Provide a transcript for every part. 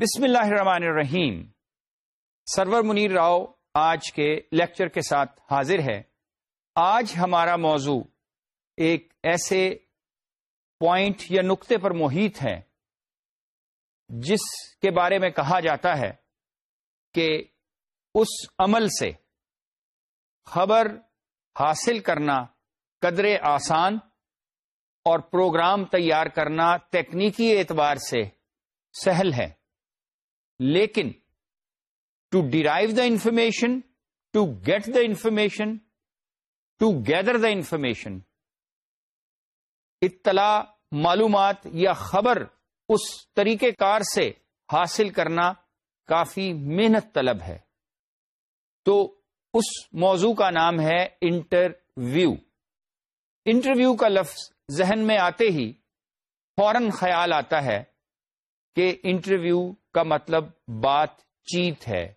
بسم اللہ الرحمن الرحیم۔ سرور منیر راؤ آج کے لیکچر کے ساتھ حاضر ہے۔ آج ہمارا موضوع ایک ایسے پوائنٹ یا نقطے پر محیط ہے جس کے بارے میں کہا جاتا ہے کہ اس عمل سے خبر حاصل کرنا قدر آسان اور پروگرام تیار کرنا تکنیکی اعتبار سے سہل ہے۔ لیکن to derive the information to get the information to gather the information اطلاع، معلومات یا خبر اس طریقہ کار سے حاصل کرنا کافی محنت طلب ہے۔ تو اس موضوع کا نام ہے انٹرویو۔ انٹرویو کا لفظ ذہن میں آتے ہی فوراً خیال آتا ہے کہ انٹرویو کا مطلب بات چیت ہے۔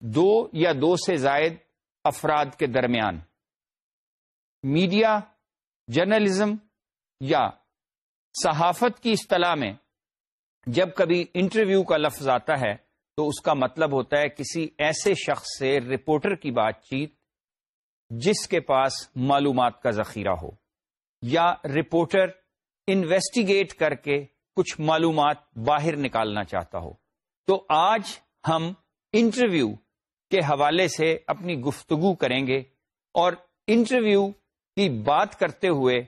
دو یا دو سے زائد افراد کے درمیان۔ میڈیا، جرنلزم یا صحافت کی اصطلاح میں جب کبھی انٹرویو کا لفظ آتا ہے تو اس کا مطلب ہوتا ہے کسی ایسے شخص سے رپورٹر کی بات چیت جس کے پاس معلومات کا ذخیرہ ہو یا رپورٹر انویسٹیگیٹ کر کے کچھ معلومات باہر نکالنا چاہتا ہو۔ تو آج ہم انٹرویو کے حوالے سے اپنی گفتگو کریں گے اور انٹرویو کی بات کرتے ہوئے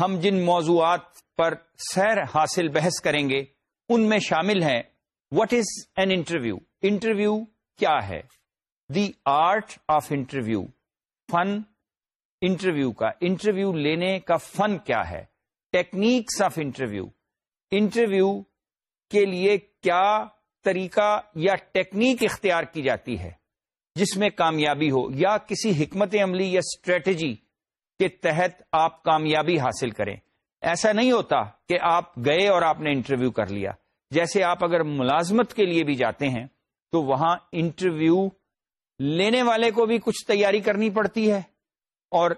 ہم جن موضوعات پر سیر حاصل بحث کریں گے، ان میں شامل ہیں what is an interview interview کیا ہے؟ دی آرٹ آف انٹرویو فن انٹرویو کا۔ انٹرویو لینے کا فن کیا ہے؟ ٹیکنیکس آف انٹرویو انٹرویو کے لیے کیا طریقہ یا ٹیکنیک اختیار کی جاتی ہے، جس میں کامیابی ہو، یا کسی حکمت عملی یا اسٹریٹجی کے تحت آپ کامیابی حاصل کریں۔ ایسا نہیں ہوتا کہ آپ گئے اور آپ نے انٹرویو کر لیا۔ جیسے آپ اگر ملازمت کے لیے بھی جاتے ہیں، تو وہاں انٹرویو لینے والے کو بھی کچھ تیاری کرنی پڑتی ہے اور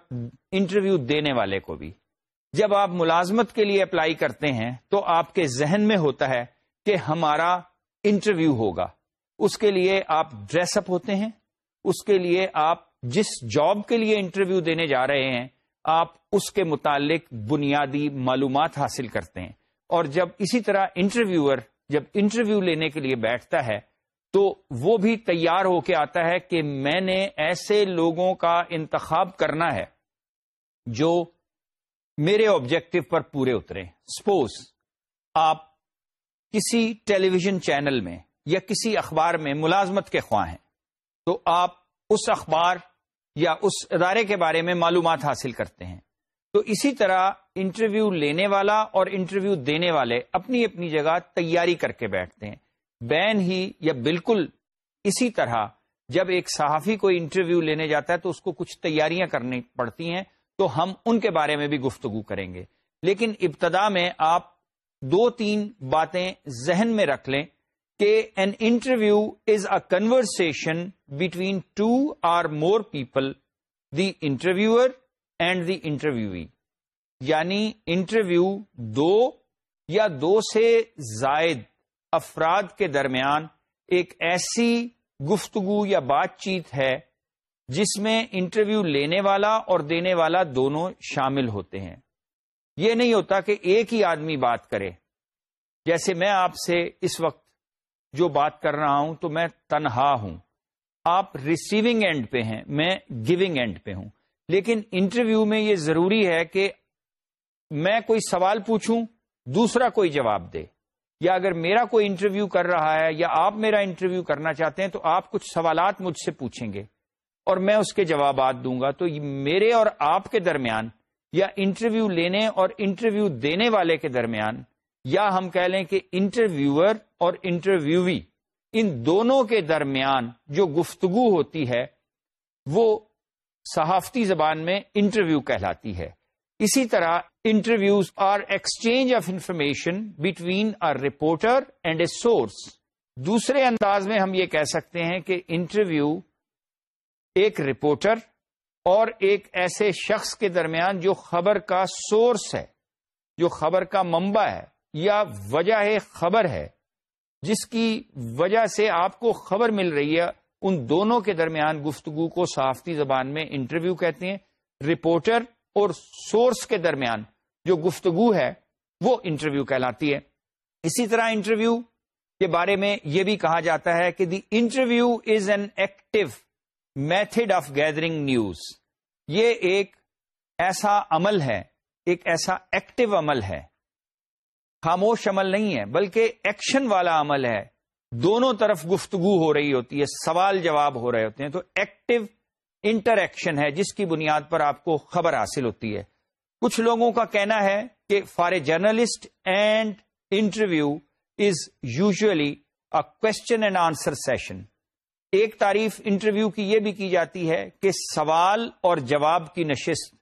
انٹرویو دینے والے کو بھی۔ جب آپ ملازمت کے لیے اپلائی کرتے ہیں تو آپ کے ذہن میں ہوتا ہے کہ ہمارا انٹرویو ہوگا۔ اس کے لیے آپ ڈریس اپ ہوتے ہیں۔ اس کے لیے آپ جس جاب کے لیے انٹرویو دینے جا رہے ہیں، آپ اس کے متعلق بنیادی معلومات حاصل کرتے ہیں۔ اور جب اسی طرح انٹرویور جب انٹرویو لینے کے لیے بیٹھتا ہے، تو وہ بھی تیار ہو کے آتا ہے کہ میں نے ایسے لوگوں کا انتخاب کرنا ہے جو میرے آبجیکٹو پر پورے اترے سپوز آپ کسی ٹیلی ویژن چینل میں یا کسی اخبار میں ملازمت کے خواہ ہیں، تو آپ اس اخبار یا اس ادارے کے بارے میں معلومات حاصل کرتے ہیں۔ تو اسی طرح انٹرویو لینے والا اور انٹرویو دینے والے اپنی اپنی جگہ تیاری کر کے بیٹھتے ہیں۔ بین ہی یا بالکل اسی طرح جب ایک صحافی کو انٹرویو لینے جاتا ہے تو اس کو کچھ تیاریاں کرنی پڑتی ہیں۔ تو ہم ان کے بارے میں بھی گفتگو کریں گے۔ لیکن ابتدا میں آپ دو تین باتیں ذہن میں رکھ لیں کہ an interview is a conversation between two or more people the interviewer and the interviewee یعنی انٹرویو دو یا دو سے زائد افراد کے درمیان ایک ایسی گفتگو یا بات چیت ہے جس میں انٹرویو لینے والا اور دینے والا دونوں شامل ہوتے ہیں۔ یہ نہیں ہوتا کہ ایک ہی آدمی بات کرے۔ جیسے میں آپ سے اس وقت جو بات کر رہا ہوں تو میں تنہا ہوں۔ آپ ریسیونگ اینڈ پہ ہیں، میں گیونگ اینڈ پہ ہوں۔ لیکن انٹرویو میں یہ ضروری ہے کہ میں کوئی سوال پوچھوں، دوسرا کوئی جواب دے۔ یا اگر میرا کوئی انٹرویو کر رہا ہے یا آپ میرا انٹرویو کرنا چاہتے ہیں تو آپ کچھ سوالات مجھ سے پوچھیں گے۔ اور میں اس کے جوابات دوں گا تو میرے اور آپ کے درمیان یا انٹرویو لینے اور انٹرویو دینے والے کے درمیان یا ہم کہہ لیں کہ انٹرویور اور انٹرویوی، ان دونوں کے درمیان جو گفتگو ہوتی ہے، وہ صحافتی زبان میں انٹرویو کہلاتی ہے۔ اسی طرح interviews are exchange of information between a reporter and a source. دوسرے انداز میں ہم یہ کہہ سکتے ہیں کہ انٹرویو ایک رپورٹر اور ایک ایسے شخص کے درمیان جو خبر کا سورس ہے، جو خبر کا منبع ہے یا وجہ خبر ہے، جس کی وجہ سے آپ کو خبر مل رہی ہے، ان دونوں کے درمیان گفتگو کو صحافتی زبان میں انٹرویو کہتے ہیں، رپورٹر اور سورس کے درمیان جو گفتگو ہے، وہ انٹرویو کہلاتی ہے۔ اسی طرح انٹرویو کے بارے میں یہ بھی کہا جاتا ہے کہ the interview is an active method of gathering news. یہ ایک ایسا عمل ہے، ایک ایسا ایکٹیو عمل ہے. خاموش عمل نہیں ہے، بلکہ ایکشن والا عمل ہے. دونوں طرف گفتگو ہو رہی ہوتی ہے، سوال جواب ہو رہے ہوتے ہیں. تو ایکٹیو انٹریکشن ہے، جس کی بنیاد پر آپ کو خبر حاصل ہوتی ہے. کچھ لوگوں کا کہنا ہے کہ for a journalist and interview is usually a question and answer session ایک تعریف انٹرویو کی یہ بھی کی جاتی ہے کہ سوال اور جواب کی نشست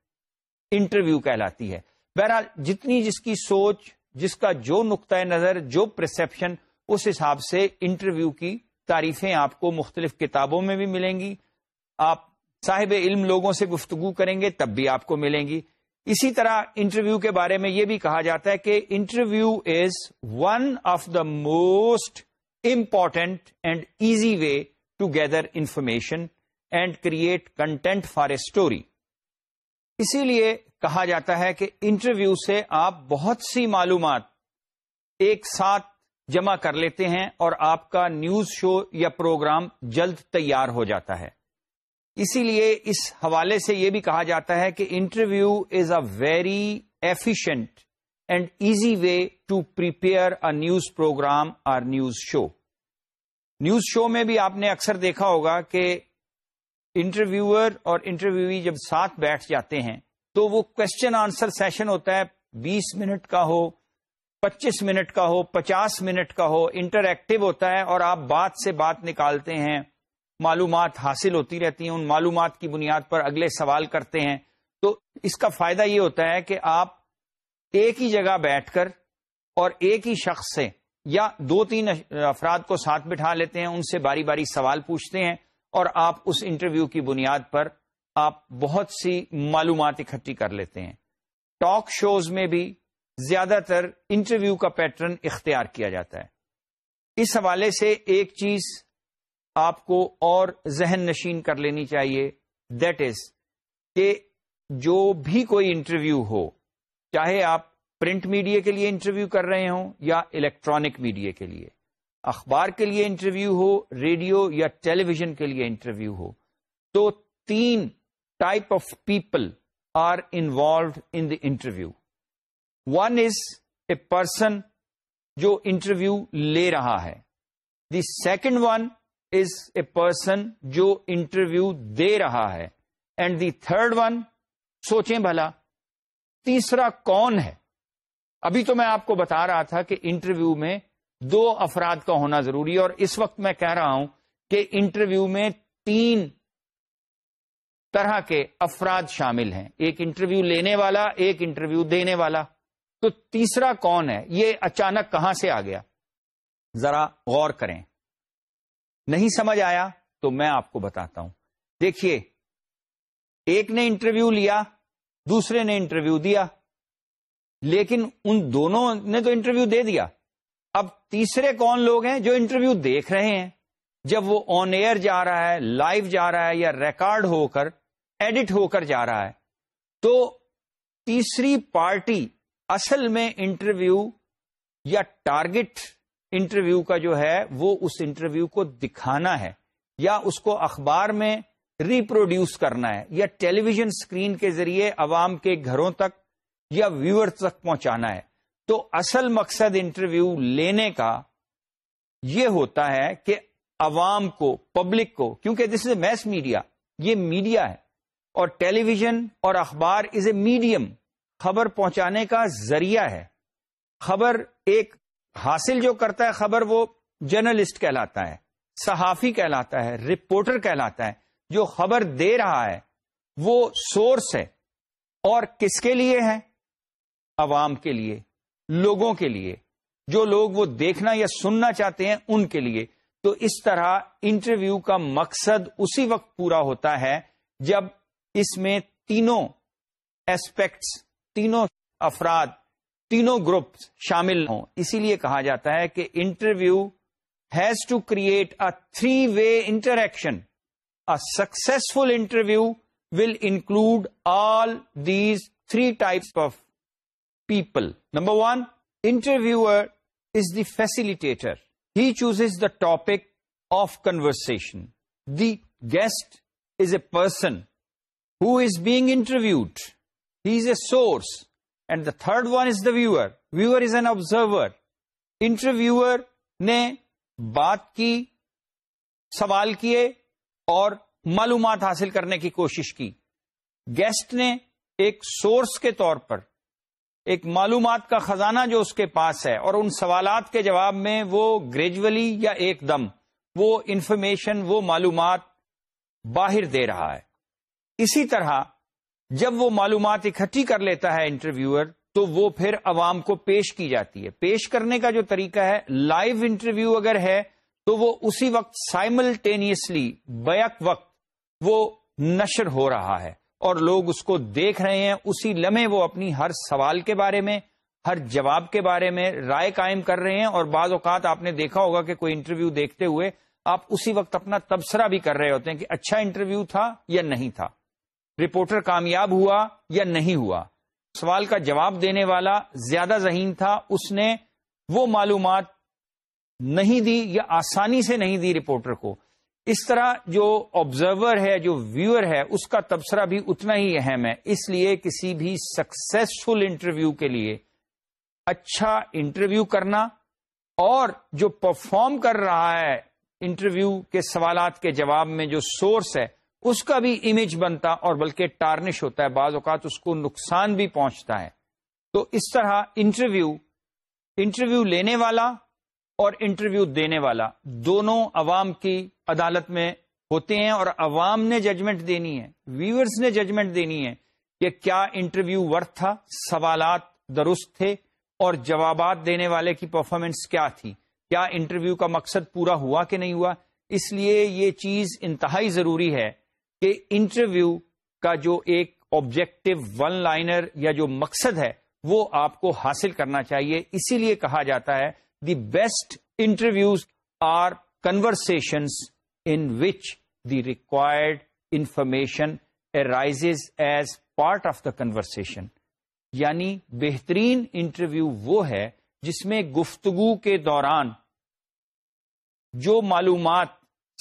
انٹرویو کہلاتی ہے۔ بہرحال جتنی جس کی سوچ، جس کا جو نقطۂ نظر، جو پرسپشن اس حساب سے انٹرویو کی تعریفیں آپ کو مختلف کتابوں میں بھی ملیں گی۔ آپ صاحب علم لوگوں سے گفتگو کریں گے تب بھی آپ کو ملیں گی۔ اسی طرح انٹرویو کے بارے میں یہ بھی کہا جاتا ہے کہ interview is one of the most important and easy way to gather information and create content for a story اسی لیے کہا جاتا ہے کہ انٹرویو سے آپ بہت سی معلومات ایک ساتھ جمع کر لیتے ہیں اور آپ کا نیوز شو یا پروگرام جلد تیار ہو جاتا ہے۔ اسی لیے اس حوالے سے یہ بھی کہا جاتا ہے کہ interview is a very efficient and easy way to prepare a news program اور نیوز شو۔ نیوز شو میں بھی آپ نے اکثر دیکھا ہوگا کہ انٹرویور اور انٹرویو جب ساتھ بیٹھ جاتے ہیں تو وہ کوشچن آنسر سیشن ہوتا ہے، بیس منٹ کا ہو، پچیس منٹ کا ہو، پچاس منٹ کا ہو انٹریکٹو ہوتا ہے اور آپ بات سے بات نکالتے ہیں، معلومات حاصل ہوتی رہتی ہیں، ان معلومات کی بنیاد پر اگلے سوال کرتے ہیں۔ تو اس کا فائدہ یہ ہوتا ہے کہ آپ ایک ہی جگہ بیٹھ کر اور ایک ہی شخص سے یا دو تین افراد کو ساتھ بٹھا لیتے ہیں، ان سے باری باری سوال پوچھتے ہیں اور آپ اس انٹرویو کی بنیاد پر آپ بہت سی معلومات اکٹھی کر لیتے ہیں۔ ٹاک شوز میں بھی زیادہ تر انٹرویو کا پیٹرن اختیار کیا جاتا ہے۔ اس حوالے سے ایک چیز آپ کو اور ذہن نشین کر لینی چاہیے دیٹ از کہ جو بھی کوئی انٹرویو ہو، چاہے آپ پرنٹ میڈیا کے لیے انٹرویو کر رہے ہوں یا الیکٹرانک میڈیا کے لیے؟ اخبار کے لیے انٹرویو ہو، ریڈیو یا ٹیلی ویژن کے لیے انٹرویو ہو؟ تو تین type of people are involved in the interview. One is a person جو انٹرویو لے رہا ہے۔ The second one is a person جو انٹرویو دے رہا ہے۔ اینڈ دی تھرڈ ون، سوچیں بھلا، تیسرا کون ہے؟ ابھی تو میں آپ کو بتا رہا تھا کہ انٹرویو میں دو افراد کا ہونا ضروری ہے اور اس وقت میں کہہ رہا ہوں کہ انٹرویو میں تین طرح کے افراد شامل ہیں۔ ایک انٹرویو لینے والا، ایک انٹرویو دینے والا۔ تو تیسرا کون ہے؟ یہ اچانک کہاں سے آ گیا؟ ذرا غور کریں۔ نہیں سمجھ آیا تو میں آپ کو بتاتا ہوں۔ دیکھیے، ایک نے انٹرویو لیا، دوسرے نے انٹرویو دیا۔ لیکن ان دونوں نے تو انٹرویو دے دیا۔ اب تیسرے کون لوگ ہیں جو انٹرویو دیکھ رہے ہیں؟ جب وہ آن ایئر جا رہا ہے لائیو جا رہا ہے یا ریکارڈ ہو کر ایڈٹ ہو کر جا رہا ہے۔ تو تیسری پارٹی اصل میں انٹرویو یا ٹارگٹ انٹرویو کا جو ہے، وہ اس انٹرویو کو دکھانا ہے یا اس کو اخبار میں ریپروڈیوس کرنا ہے یا ٹیلی ویژن اسکرین کے ذریعے عوام کے گھروں تک یا ویور تک پہنچانا ہے۔ تو اصل مقصد انٹرویو لینے کا یہ ہوتا ہے کہ عوام کو پبلک کو، کیونکہ this is a mass media یہ میڈیا ہے۔ اور ٹیلی ویژن اور اخبار از اے میڈیم خبر پہنچانے کا ذریعہ ہے۔ خبر ایک حاصل جو کرتا ہے، خبر وہ جرنلسٹ کہلاتا ہے، صحافی کہلاتا ہے رپورٹر کہلاتا ہے۔ جو خبر دے رہا ہے، وہ سورس ہے۔ اور کس کے لیے ہے؟ عوام کے لیے، لوگوں کے لیے۔ جو لوگ وہ دیکھنا یا سننا چاہتے ہیں ان کے لیے۔ تو اس طرح انٹرویو کا مقصد اسی وقت پورا ہوتا ہے جب اس میں تینوں ایسپیکٹس تینوں افراد، تینوں گروپ شامل ہوں۔ اسی لیے کہا جاتا ہے کہ interview has to create a three-way interaction. A successful interview will include all these three types of people number one interviewer is the facilitator he chooses the topic of conversation the guest is a person who is being interviewed he is a source and the third one is the viewer viewer is an observer interviewer نے بات کی سوال کیے اور معلومات حاصل کرنے کی کوشش کی گیسٹ نے ایک سورس کے طور پر ایک معلومات کا خزانہ جو اس کے پاس ہے اور ان سوالات کے جواب میں وہ گریجولی یا ایک دم وہ انفارمیشن وہ معلومات باہر دے رہا ہے۔ اسی طرح جب وہ معلومات اکٹھی کر لیتا ہے انٹرویور تو وہ پھر عوام کو پیش کی جاتی ہے۔ پیش کرنے کا جو طریقہ ہے، لائیو انٹرویو اگر ہے تو وہ اسی وقت سائملٹینیسلی بیک وقت وہ نشر ہو رہا ہے۔ اور لوگ اس کو دیکھ رہے ہیں، اسی لمحے وہ اپنی ہر سوال کے بارے میں، ہر جواب کے بارے میں رائے قائم کر رہے ہیں اور بعض اوقات آپ نے دیکھا ہوگا کہ کوئی انٹرویو دیکھتے ہوئے آپ اسی وقت اپنا تبصرہ بھی کر رہے ہوتے ہیں کہ اچھا انٹرویو تھا یا نہیں تھا، رپورٹر کامیاب ہوا یا نہیں ہوا، سوال کا جواب دینے والا زیادہ ذہین تھا، اس نے وہ معلومات نہیں دی یا آسانی سے نہیں دی رپورٹر کو۔ اس طرح جو آبزرور ہے، جو ویور ہے، اس کا تبصرہ بھی اتنا ہی اہم ہے۔ اس لیے کسی بھی سکسیسفل انٹرویو کے لیے اچھا انٹرویو کرنا اور جو پرفارم کر رہا ہے انٹرویو کے سوالات کے جواب میں جو سورس ہے، اس کا بھی امیج بنتا اور بلکہ ٹارنش ہوتا ہے۔ بعض اوقات اس کو نقصان بھی پہنچتا ہے۔ تو اس طرح انٹرویو انٹرویو لینے والا اور انٹرویو دینے والا، دونوں عوام کی عدالت میں ہوتے ہیں اور عوام نے ججمنٹ دینی ہے ویورز نے ججمنٹ دینی ہے کہ کیا انٹرویو ورتھ تھا، سوالات درست تھے اور جوابات دینے والے کی پرفارمنس کیا تھی؟ کیا انٹرویو کا مقصد پورا ہوا کہ نہیں ہوا؟ اس لیے یہ چیز انتہائی ضروری ہے کہ انٹرویو کا جو ایک آبجیکٹو ون لائنر یا جو مقصد ہے، وہ آپ کو حاصل کرنا چاہیے۔ اسی لیے کہا جاتا ہے the best interviews are conversations in which the required information arises as part of the conversation یعنی بہترین انٹرویو وہ ہے جس میں گفتگو کے دوران جو معلومات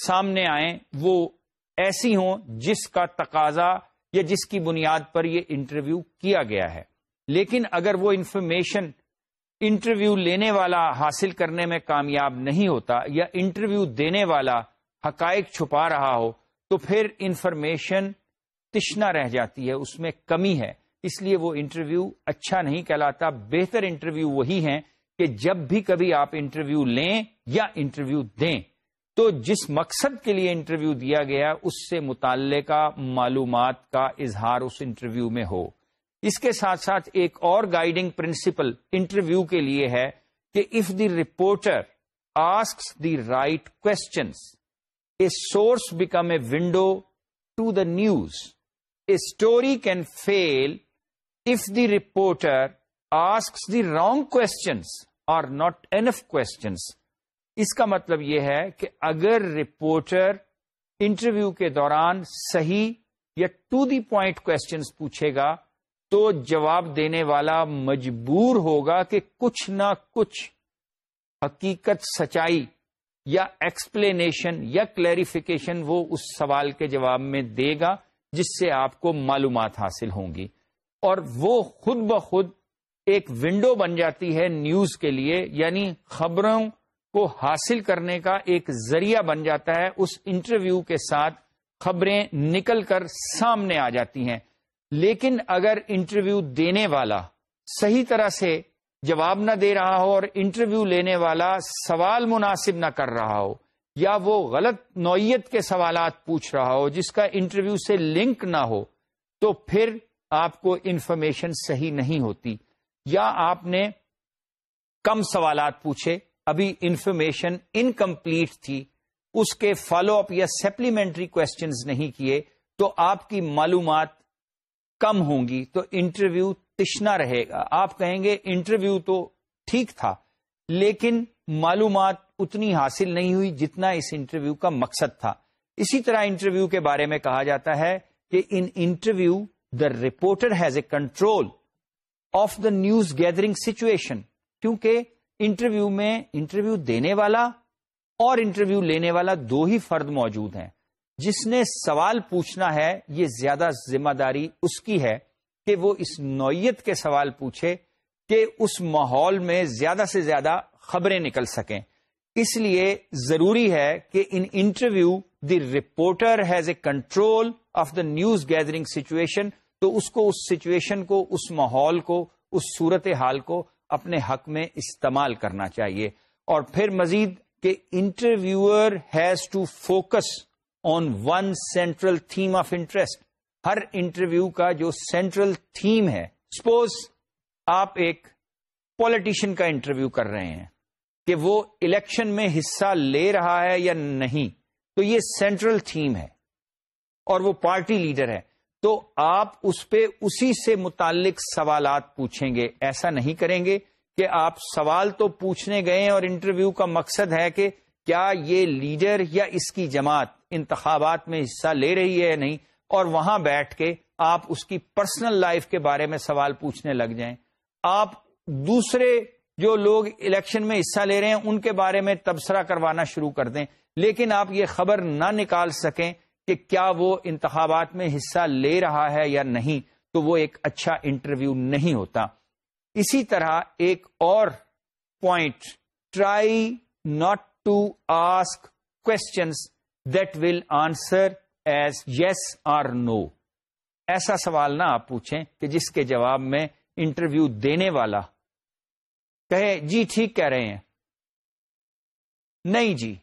سامنے آئیں وہ ایسی ہوں جس کا تقاضا یا جس کی بنیاد پر یہ انٹرویو کیا گیا ہے۔ لیکن اگر وہ انفارمیشن انٹرویو لینے والا حاصل کرنے میں کامیاب نہیں ہوتا یا انٹرویو دینے والا حقائق چھپا رہا ہو، تو پھر انفارمیشن تشنا رہ جاتی ہے، اس میں کمی ہے۔ اس لیے وہ انٹرویو اچھا نہیں کہلاتا، بہتر انٹرویو وہی ہیں کہ جب بھی کبھی آپ انٹرویو لیں یا انٹرویو دیں۔ تو جس مقصد کے لیے انٹرویو دیا گیا، اس سے متعلقہ معلومات کا اظہار اس انٹرویو میں ہو۔ اس کے ساتھ ساتھ ایک اور گائیڈنگ پرنسپل انٹرویو کے لیے ہے کہ if the reporter ask the right questions a source become a window to the news a story can fail if the reporter ask the wrong questions or not enough questions اس کا مطلب یہ ہے کہ اگر رپورٹر انٹرویو کے دوران صحیح یا ٹو دی پوائنٹ کوشچنس پوچھے گا تو جواب دینے والا مجبور ہوگا کہ کچھ نہ کچھ حقیقت سچائی یا ایکسپلینیشن یا کلیریفیکیشن وہ اس سوال کے جواب میں دے گا جس سے آپ کو معلومات حاصل ہوں گی۔ اور وہ خود بخود ایک ونڈو بن جاتی ہے نیوز کے لیے یعنی خبروں کو حاصل کرنے کا ایک ذریعہ بن جاتا ہے۔ اس انٹرویو کے ساتھ خبریں نکل کر سامنے آ جاتی ہیں۔ لیکن اگر انٹرویو دینے والا صحیح طرح سے جواب نہ دے رہا ہو اور انٹرویو لینے والا سوال مناسب نہ کر رہا ہو یا وہ غلط نوعیت کے سوالات پوچھ رہا ہو جس کا انٹرویو سے لنک نہ ہو، تو پھر آپ کو انفارمیشن صحیح نہیں ہوتی یا آپ نے کم سوالات پوچھے، ابھی انفارمیشن انکمپلیٹ تھی، اس کے فالو اپ یا سپلیمنٹری کوشچنز نہیں کیے، تو آپ کی معلومات کم ہوں گی تو انٹرویو تشنا رہے گا۔ آپ کہیں گے انٹرویو تو ٹھیک تھا، لیکن معلومات اتنی حاصل نہیں ہوئی جتنا اس انٹرویو کا مقصد تھا۔ اسی طرح انٹرویو کے بارے میں کہا جاتا ہے کہ in interview the reporter has a control of the news gathering situation کیونکہ انٹرویو میں انٹرویو دینے والا اور انٹرویو لینے والا دو ہی فرد موجود ہیں۔ جس نے سوال پوچھنا ہے، یہ زیادہ ذمہ داری اس کی ہے کہ وہ اس نوعیت کے سوال پوچھے کہ اس ماحول میں زیادہ سے زیادہ خبریں نکل سکیں۔ اس لیے ضروری ہے کہ in interview the reporter has a control of the news gathering situation, تو اس کو، اس سچویشن کو، اس ماحول کو، اس صورت حال کو اپنے حق میں استعمال کرنا چاہیے۔ اور پھر مزید کہ interviewer has to focus on one central theme of interest Hare interview کا جو سینٹرل تھیم ہے سپوز آپ ایک پالیٹیشین کا انٹرویو کر رہے ہیں کہ وہ الیکشن میں حصہ لے رہا ہے یا نہیں، تو یہ سینٹرل تھیم ہے اور وہ پارٹی لیڈر ہے۔ تو آپ اس پہ اسی سے متعلق سوالات پوچھیں گے۔ ایسا نہیں کریں گے کہ آپ سوال تو پوچھنے گئے اور انٹرویو کا مقصد ہے کہ کیا یہ لیڈر یا اس کی جماعت انتخابات میں حصہ لے رہی ہے یا نہیں، اور وہاں بیٹھ کے آپ اس کی پرسنل لائف کے بارے میں سوال پوچھنے لگ جائیں۔ آپ دوسرے جو لوگ الیکشن میں حصہ لے رہے ہیں، ان کے بارے میں تبصرہ کروانا شروع کر دیں۔ لیکن آپ یہ خبر نہ نکال سکیں کہ کیا وہ انتخابات میں حصہ لے رہا ہے یا نہیں، تو وہ ایک اچھا انٹرویو نہیں ہوتا۔ اسی طرح ایک اور point try not to ask questions that will answer as yes or no ایسا سوال نہ آپ پوچھیں کہ جس کے جواب میں انٹرویو دینے والا کہے جی ٹھیک کہہ رہے ہیں۔ نہیں جی۔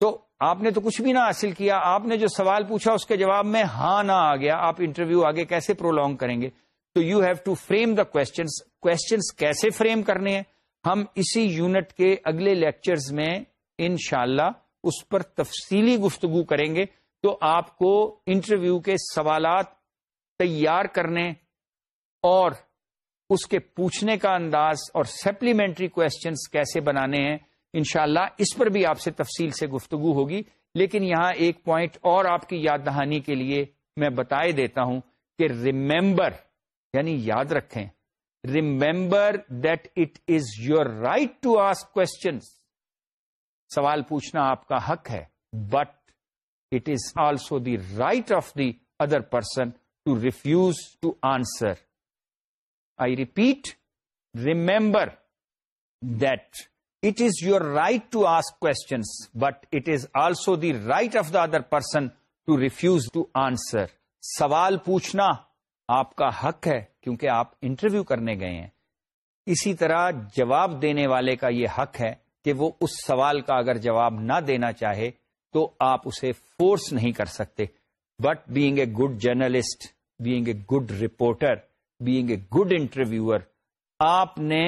تو آپ نے تو کچھ بھی نہ حاصل کیا، آپ نے جو سوال پوچھا اس کے جواب میں ہاں نہ آ گیا، آپ انٹرویو آگے کیسے پرولونگ کریں گے؟ تو you have to frame the questions questions کیسے فریم کرنے ہیں؟ ہم اسی یونٹ کے اگلے لیکچرز میں انشاءاللہ اللہ اس پر تفصیلی گفتگو کریں گے تو آپ کو انٹرویو کے سوالات تیار کرنے اور اس کے پوچھنے کا انداز اور سپلیمنٹری کوشچنس کیسے بنانے ہیں، انشاءاللہ اس پر بھی آپ سے تفصیل سے گفتگو ہوگی۔ لیکن یہاں ایک پوائنٹ اور آپ کی یاد دہانی کے لیے میں بتائے دیتا ہوں کہ ریمبر یعنی یاد رکھیں remember that it is your right to ask questions سوال پوچھنا آپ کا حق ہے but it is also the right of the other person to refuse to answer I repeat remember that it is your right to ask questions but it is also the right of the other person to refuse to answer سوال پوچھنا آپ کا حق ہے، کیونکہ آپ interview کرنے گئے ہیں۔ اسی طرح جواب دینے والے کا یہ حق ہے کہ وہ اس سوال کا اگر جواب نہ دینا چاہے تو آپ اسے فورس نہیں کر سکتے۔ But being a good journalist being a good reporter being a good interviewer آپ نے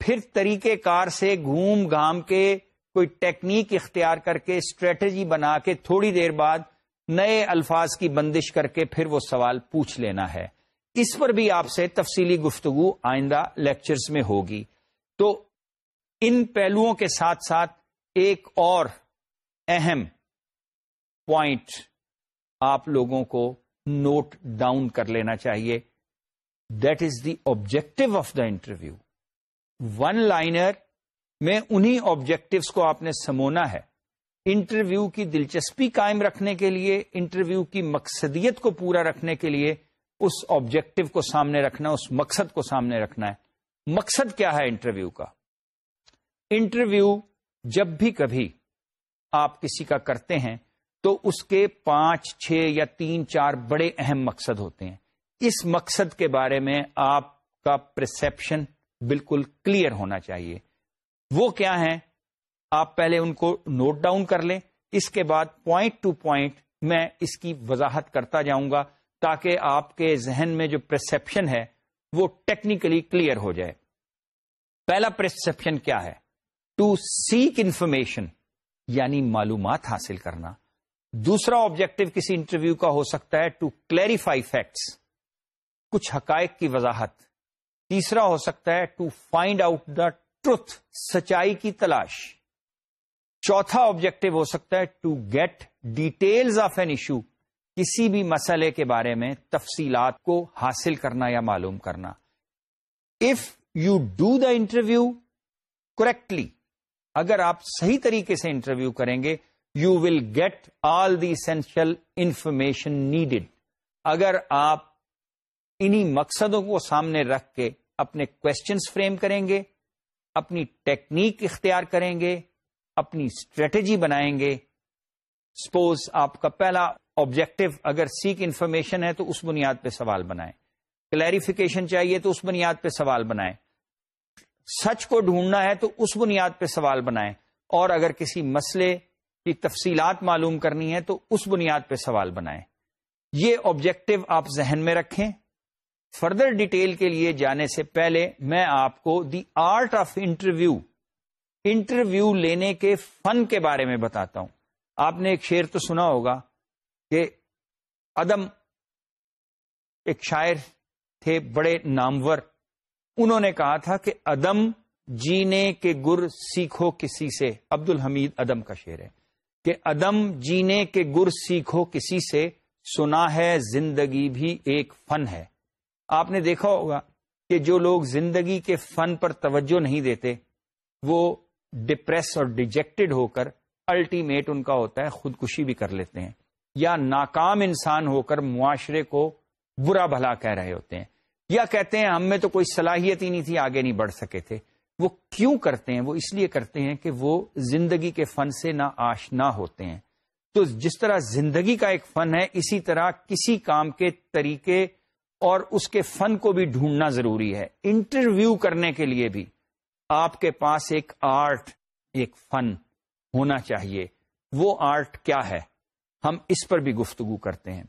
پھر طریقہ کار سے گھوم گھام کے کوئی ٹیکنیک اختیار کر کے اسٹریٹجی بنا کے تھوڑی دیر بعد نئے الفاظ کی بندش کر کے پھر وہ سوال پوچھ لینا ہے۔ اس پر بھی آپ سے تفصیلی گفتگو آئندہ لیکچرز میں ہوگی۔ تو ان پہلوؤں کے ساتھ ساتھ ایک اور اہم پوائنٹ آپ لوگوں کو نوٹ ڈاؤن کر لینا چاہیے۔ That is the objective of the interview one liner میں انہی آبجیکٹوس کو آپ نے سمونا ہے۔ انٹرویو کی دلچسپی قائم رکھنے کے لیے انٹرویو کی مقصدیت کو پورا رکھنے کے لیے اس آبجیکٹو کو سامنے رکھنا، اس مقصد کو سامنے رکھنا ہے۔ مقصد کیا ہے انٹرویو کا؟ انٹرویو جب بھی کبھی آپ کسی کا کرتے ہیں تو اس کے پانچ، چھ یا تین، چار بڑے اہم مقصد ہوتے ہیں۔ اس مقصد کے بارے میں آپ کا پرسپشن بالکل کلیئر ہونا چاہیے۔ وہ کیا ہیں؟ آپ پہلے ان کو نوٹ ڈاؤن کر لیں۔ اس کے بعد پوائنٹ ٹو پوائنٹ میں اس کی وضاحت کرتا جاؤں گا تاکہ آپ کے ذہن میں جو پرسپشن ہے وہ ٹیکنیکلی کلیئر ہو جائے۔ پہلا پرسپشن کیا ہے؟ ٹو سیک انفارمیشن یعنی معلومات حاصل کرنا. دوسرا آبجیکٹو کسی انٹرویو کا ہو سکتا ہے ٹو کلیریفائی فیکٹس کچھ حقائق کی وضاحت. تیسرا ہو سکتا ہے to find out the truth سچائی کی تلاش. چوتھا آبجیکٹو ہو سکتا ہے to get details of an issue کسی بھی مسئلے کے بارے میں تفصیلات کو حاصل کرنا یا معلوم کرنا. If you do the interview correctly اگر آپ صحیح طریقے سے انٹرویو کریں گے you will get all the essential information needed اگر آپ انہی مقصدوں کو سامنے رکھ کے اپنے کوشچنس فریم کریں گے، اپنی ٹیکنیک اختیار کریں گے، اپنی اسٹریٹجی بنائیں گے سپوز آپ کا پہلا آبجیکٹو اگر سیک انفارمیشن ہے تو اس بنیاد پہ سوال بنائیں۔ کلیریفیکیشن چاہیے تو اس بنیاد پہ سوال بنائیں۔ سچ کو ڈھونڈنا ہے تو اس بنیاد پہ سوال بنائیں اور اگر کسی مسئلے کی تفصیلات معلوم کرنی ہے تو اس بنیاد پہ سوال بنائیں یہ آبجیکٹو آپ ذہن میں رکھیں فردر ڈیٹیل کے لیے جانے سے پہلے میں آپ کو the art of interview interview لینے کے فن کے بارے میں بتاتا ہوں۔ آپ نے ایک شعر تو سنا ہوگا کہ ادم ایک شاعر تھے، بڑے نامور انہوں نے کہا تھا کہ ادم جینے کے گر سیکھو کسی سے۔ عبد الحمید ادم کا شعر ہے کہ ادم جینے کے گر سیکھو کسی سے، سنا ہے زندگی بھی ایک فن ہے۔ آپ نے دیکھا ہوگا کہ جو لوگ زندگی کے فن پر توجہ نہیں دیتے، وہ ڈپریس اور ڈیجیکٹڈ ہو کر الٹیمیٹ ان کا ہوتا ہے، خودکشی بھی کر لیتے ہیں۔ یا ناکام انسان ہو کر معاشرے کو برا بھلا کہہ رہے ہوتے ہیں۔ یا کہتے ہیں ہم میں تو کوئی صلاحیت ہی نہیں تھی، آگے نہیں بڑھ سکے تھے۔ وہ کیوں کرتے ہیں؟ وہ اس لیے کرتے ہیں کہ وہ زندگی کے فن سے نہ آشنا ہوتے ہیں۔ تو جس طرح زندگی کا ایک فن ہے، اسی طرح کسی کام کے طریقے اور اس کے فن کو بھی ڈھونڈنا ضروری ہے۔ انٹرویو کرنے کے لیے بھی آپ کے پاس ایک آرٹ، ایک فن ہونا چاہیے۔ وہ آرٹ کیا ہے؟ ہم اس پر بھی گفتگو کرتے ہیں۔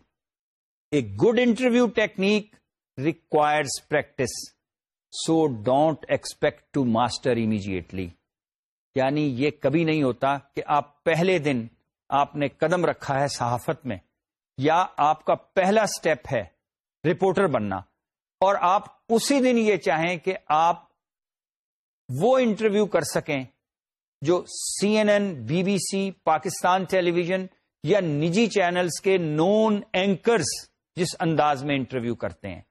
ایک good interview technique requires practice so don't expect to master immediately یعنی یہ کبھی نہیں ہوتا کہ آپ پہلے دن آپ نے قدم رکھا ہے صحافت میں، یا آپ کا پہلا سٹیپ ہے رپورٹر بننا۔ اور آپ اسی دن یہ چاہیں کہ آپ وہ انٹرویو کر سکیں جو C N N B B C Pakistan television یا نجی چینلز کے نون اینکرز جس انداز میں انٹرویو کرتے ہیں۔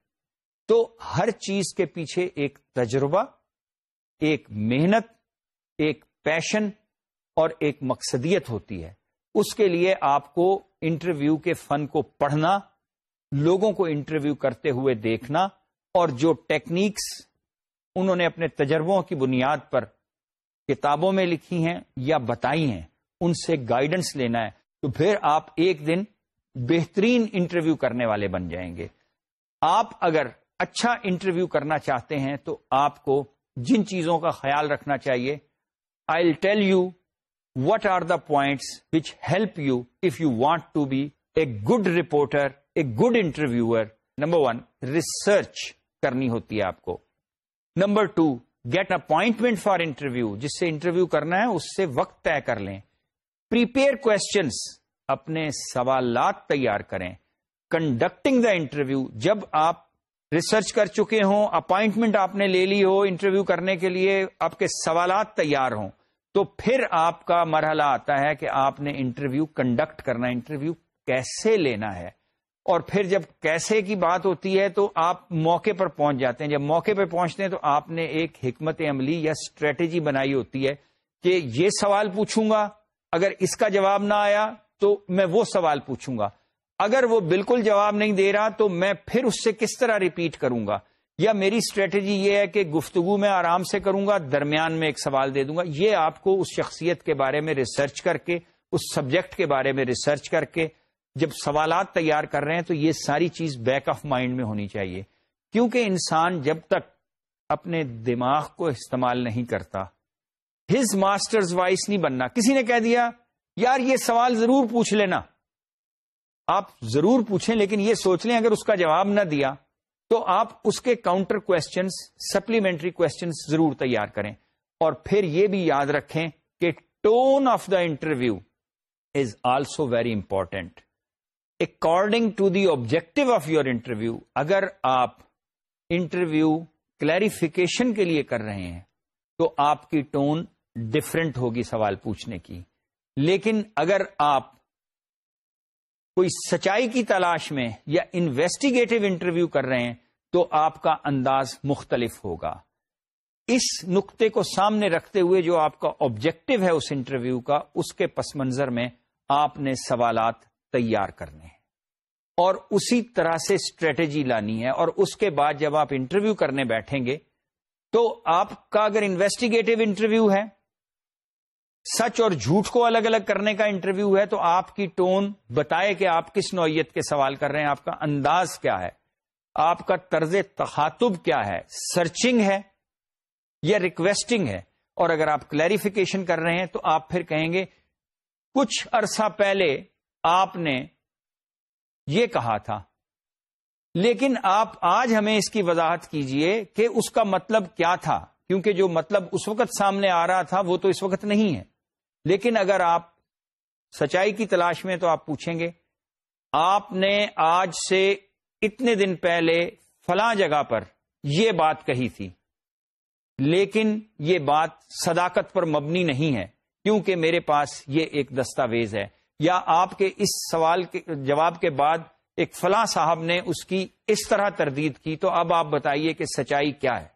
تو ہر چیز کے پیچھے ایک تجربہ، ایک محنت، ایک پیشن اور ایک مقصدیت ہوتی ہے۔ اس کے لیے آپ کو انٹرویو کے فن کو پڑھنا، لوگوں کو انٹرویو کرتے ہوئے دیکھنا اور جو ٹیکنیکس انہوں نے اپنے تجربوں کی بنیاد پر کتابوں میں لکھی ہیں یا بتائی ہیں، ان سے گائیڈنس لینا ہے۔ تو پھر آپ ایک دن بہترین انٹرویو کرنے والے بن جائیں گے۔ آپ اگر اچھا انٹرویو کرنا چاہتے ہیں تو آپ کو جن چیزوں کا خیال رکھنا چاہیے I tell you what are the points which help you if you want to be a good reporter a good interviewer number one research کرنی ہوتی ہے آپ کو. Number two get appointment for interview جس سے انٹرویو کرنا ہے، اس سے وقت طے کر لیں. پریپیئر کوشچنس اپنے سوالات تیار کریں. کنڈکٹنگ دا انٹرویو جب آپ ریسرچ کر چکے ہوں، اپوائنٹمنٹ آپ نے لے لی ہو، انٹرویو کرنے کے لیے آپ کے سوالات تیار ہوں۔ تو پھر آپ کا مرحلہ آتا ہے کہ آپ نے انٹرویو کنڈکٹ کرنا، انٹرویو کیسے لینا ہے۔ اور پھر جب کیسے کی بات ہوتی ہے تو آپ موقع پر پہنچ جاتے ہیں۔ جب موقع پہ پہنچتے ہیں تو آپ نے ایک حکمت عملی یا اسٹریٹجی بنائی ہوتی ہے کہ یہ سوال پوچھوں گا، اگر اس کا جواب نہ آیا تو میں وہ سوال پوچھوں گا۔ اگر وہ بالکل جواب نہیں دے رہا تو میں پھر اس سے کس طرح ریپیٹ کروں گا؟ یا میری اسٹریٹجی یہ ہے کہ گفتگو میں آرام سے کروں گا، درمیان میں ایک سوال دے دوں گا۔ یہ آپ کو اس شخصیت کے بارے میں ریسرچ کر کے، اس سبجیکٹ کے بارے میں ریسرچ کر کے جب سوالات تیار کر رہے ہیں تو یہ ساری چیز بیک آف مائنڈ میں ہونی چاہیے۔ کیونکہ انسان جب تک اپنے دماغ کو استعمال نہیں کرتا ہز ماسٹرز وائس نہیں بننا۔ کسی نے کہہ دیا، یار یہ سوال ضرور پوچھ لینا۔ آپ ضرور پوچھیں، لیکن یہ سوچ لیں، اگر اس کا جواب نہ دیا، تو آپ اس کے کاؤنٹر کوشچنس سپلیمنٹری کوشچنس ضرور تیار کریں۔ اور پھر یہ بھی یاد رکھیں کہ tone of the interview is also very important according to the objective of your interview اگر آپ انٹرویو کلیریفیکیشن کے لیے کر رہے ہیں، تو آپ کی ٹون ڈفرنٹ ہوگی سوال پوچھنے کی۔ لیکن اگر آپ کوئی سچائی کی تلاش میں یا انویسٹیگیٹو انٹرویو کر رہے ہیں تو آپ کا انداز مختلف ہوگا۔ اس نقطے کو سامنے رکھتے ہوئے جو آپ کا آبجیکٹو ہے اس انٹرویو کا، اس کے پس منظر میں آپ نے سوالات تیار کرنے ہیں۔ اور اسی طرح سے اسٹریٹجی لانی ہے اور اس کے بعد جب آپ انٹرویو کرنے بیٹھیں گے تو آپ کا اگر انویسٹیگیٹو انٹرویو ہے سچ اور جھوٹ کو الگ الگ کرنے کا انٹرویو ہے تو آپ کی ٹون بتائے کہ آپ کس نوعیت کے سوال کر رہے ہیں، آپ کا انداز کیا ہے؟ آپ کا طرز تخاتب کیا ہے؟ سرچنگ ہے یا ریکویسٹنگ ہے؟ اور اگر آپ کلیریفیکیشن کر رہے ہیں تو آپ پھر کہیں گے، کچھ عرصہ پہلے آپ نے یہ کہا تھا، لیکن آپ آج ہمیں اس کی وضاحت کیجیے کہ اس کا مطلب کیا تھا؟ کیونکہ جو مطلب اس وقت سامنے آ رہا تھا وہ تو اس وقت نہیں ہے۔ لیکن اگر آپ سچائی کی تلاش میں تو آپ پوچھیں گے، آپ نے آج سے اتنے دن پہلے فلاں جگہ پر یہ بات کہی تھی، لیکن یہ بات صداقت پر مبنی نہیں ہے، کیونکہ میرے پاس یہ ایک دستاویز ہے۔ یا آپ کے اس سوال کے جواب کے بعد ایک فلاں صاحب نے اس کی اس طرح تردید کی، تو اب آپ بتائیے کہ سچائی کیا ہے۔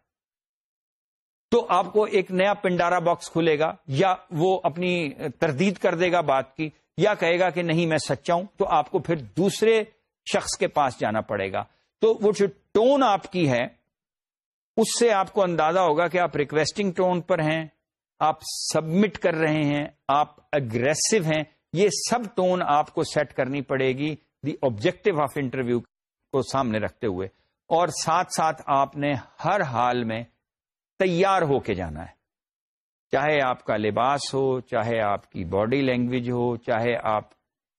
تو آپ کو ایک نیا پنڈارا باکس کھلے گا، یا وہ اپنی تردید کر دے گا بات کی، یا کہے گا کہ نہیں میں سچا ہوں تو آپ کو پھر دوسرے شخص کے پاس جانا پڑے گا۔ تو وہ جو ٹون آپ کی ہے، اس سے آپ کو اندازہ ہوگا کہ آپ ریکویسٹنگ ٹون پر ہیں، آپ سبمٹ کر رہے ہیں، آپ اگریسو ہیں۔ یہ سب ٹون آپ کو سیٹ کرنی پڑے گی دی آبجیکٹو آف انٹرویو کو سامنے رکھتے ہوئے۔ اور ساتھ ساتھ آپ نے ہر حال میں تیار ہو کے جانا ہے۔ چاہے آپ کا لباس ہو، چاہے آپ کی باڈی لینگویج ہو، چاہے آپ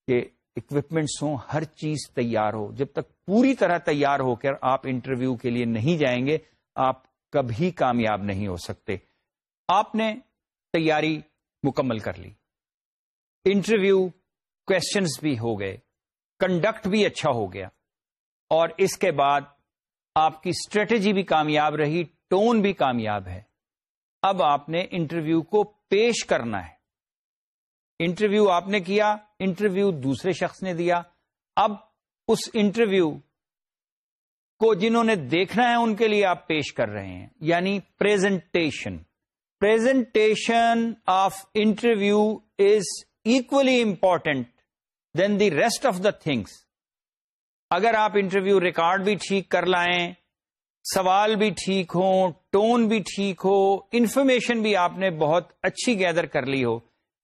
کے اکوپمنٹس ہوں، ہر چیز تیار ہو۔ جب تک پوری طرح تیار ہو کر آپ انٹرویو کے لیے نہیں جائیں گے، آپ کبھی کامیاب نہیں ہو سکتے۔ آپ نے تیاری مکمل کر لی۔ انٹرویو کوشچنس بھی ہو گئے۔ کنڈکٹ بھی اچھا ہو گیا۔ اور اس کے بعد آپ کی اسٹریٹجی بھی کامیاب رہی۔ ٹون بھی کامیاب ہے۔ اب آپ نے انٹرویو کو پیش کرنا ہے۔ انٹرویو آپ نے کیا، انٹرویو دوسرے شخص نے دیا۔ اب اس انٹرویو کو جنہوں نے دیکھنا ہے، ان کے لیے آپ پیش کر رہے ہیں۔ یعنی presentation presentation of interview is equally important than the rest of the things اگر آپ انٹرویو ریکارڈ بھی ٹھیک کر لائیں سوال بھی ٹھیک ہو، ٹون بھی ٹھیک ہو، انفارمیشن بھی آپ نے بہت اچھی گیدر کر لی ہو،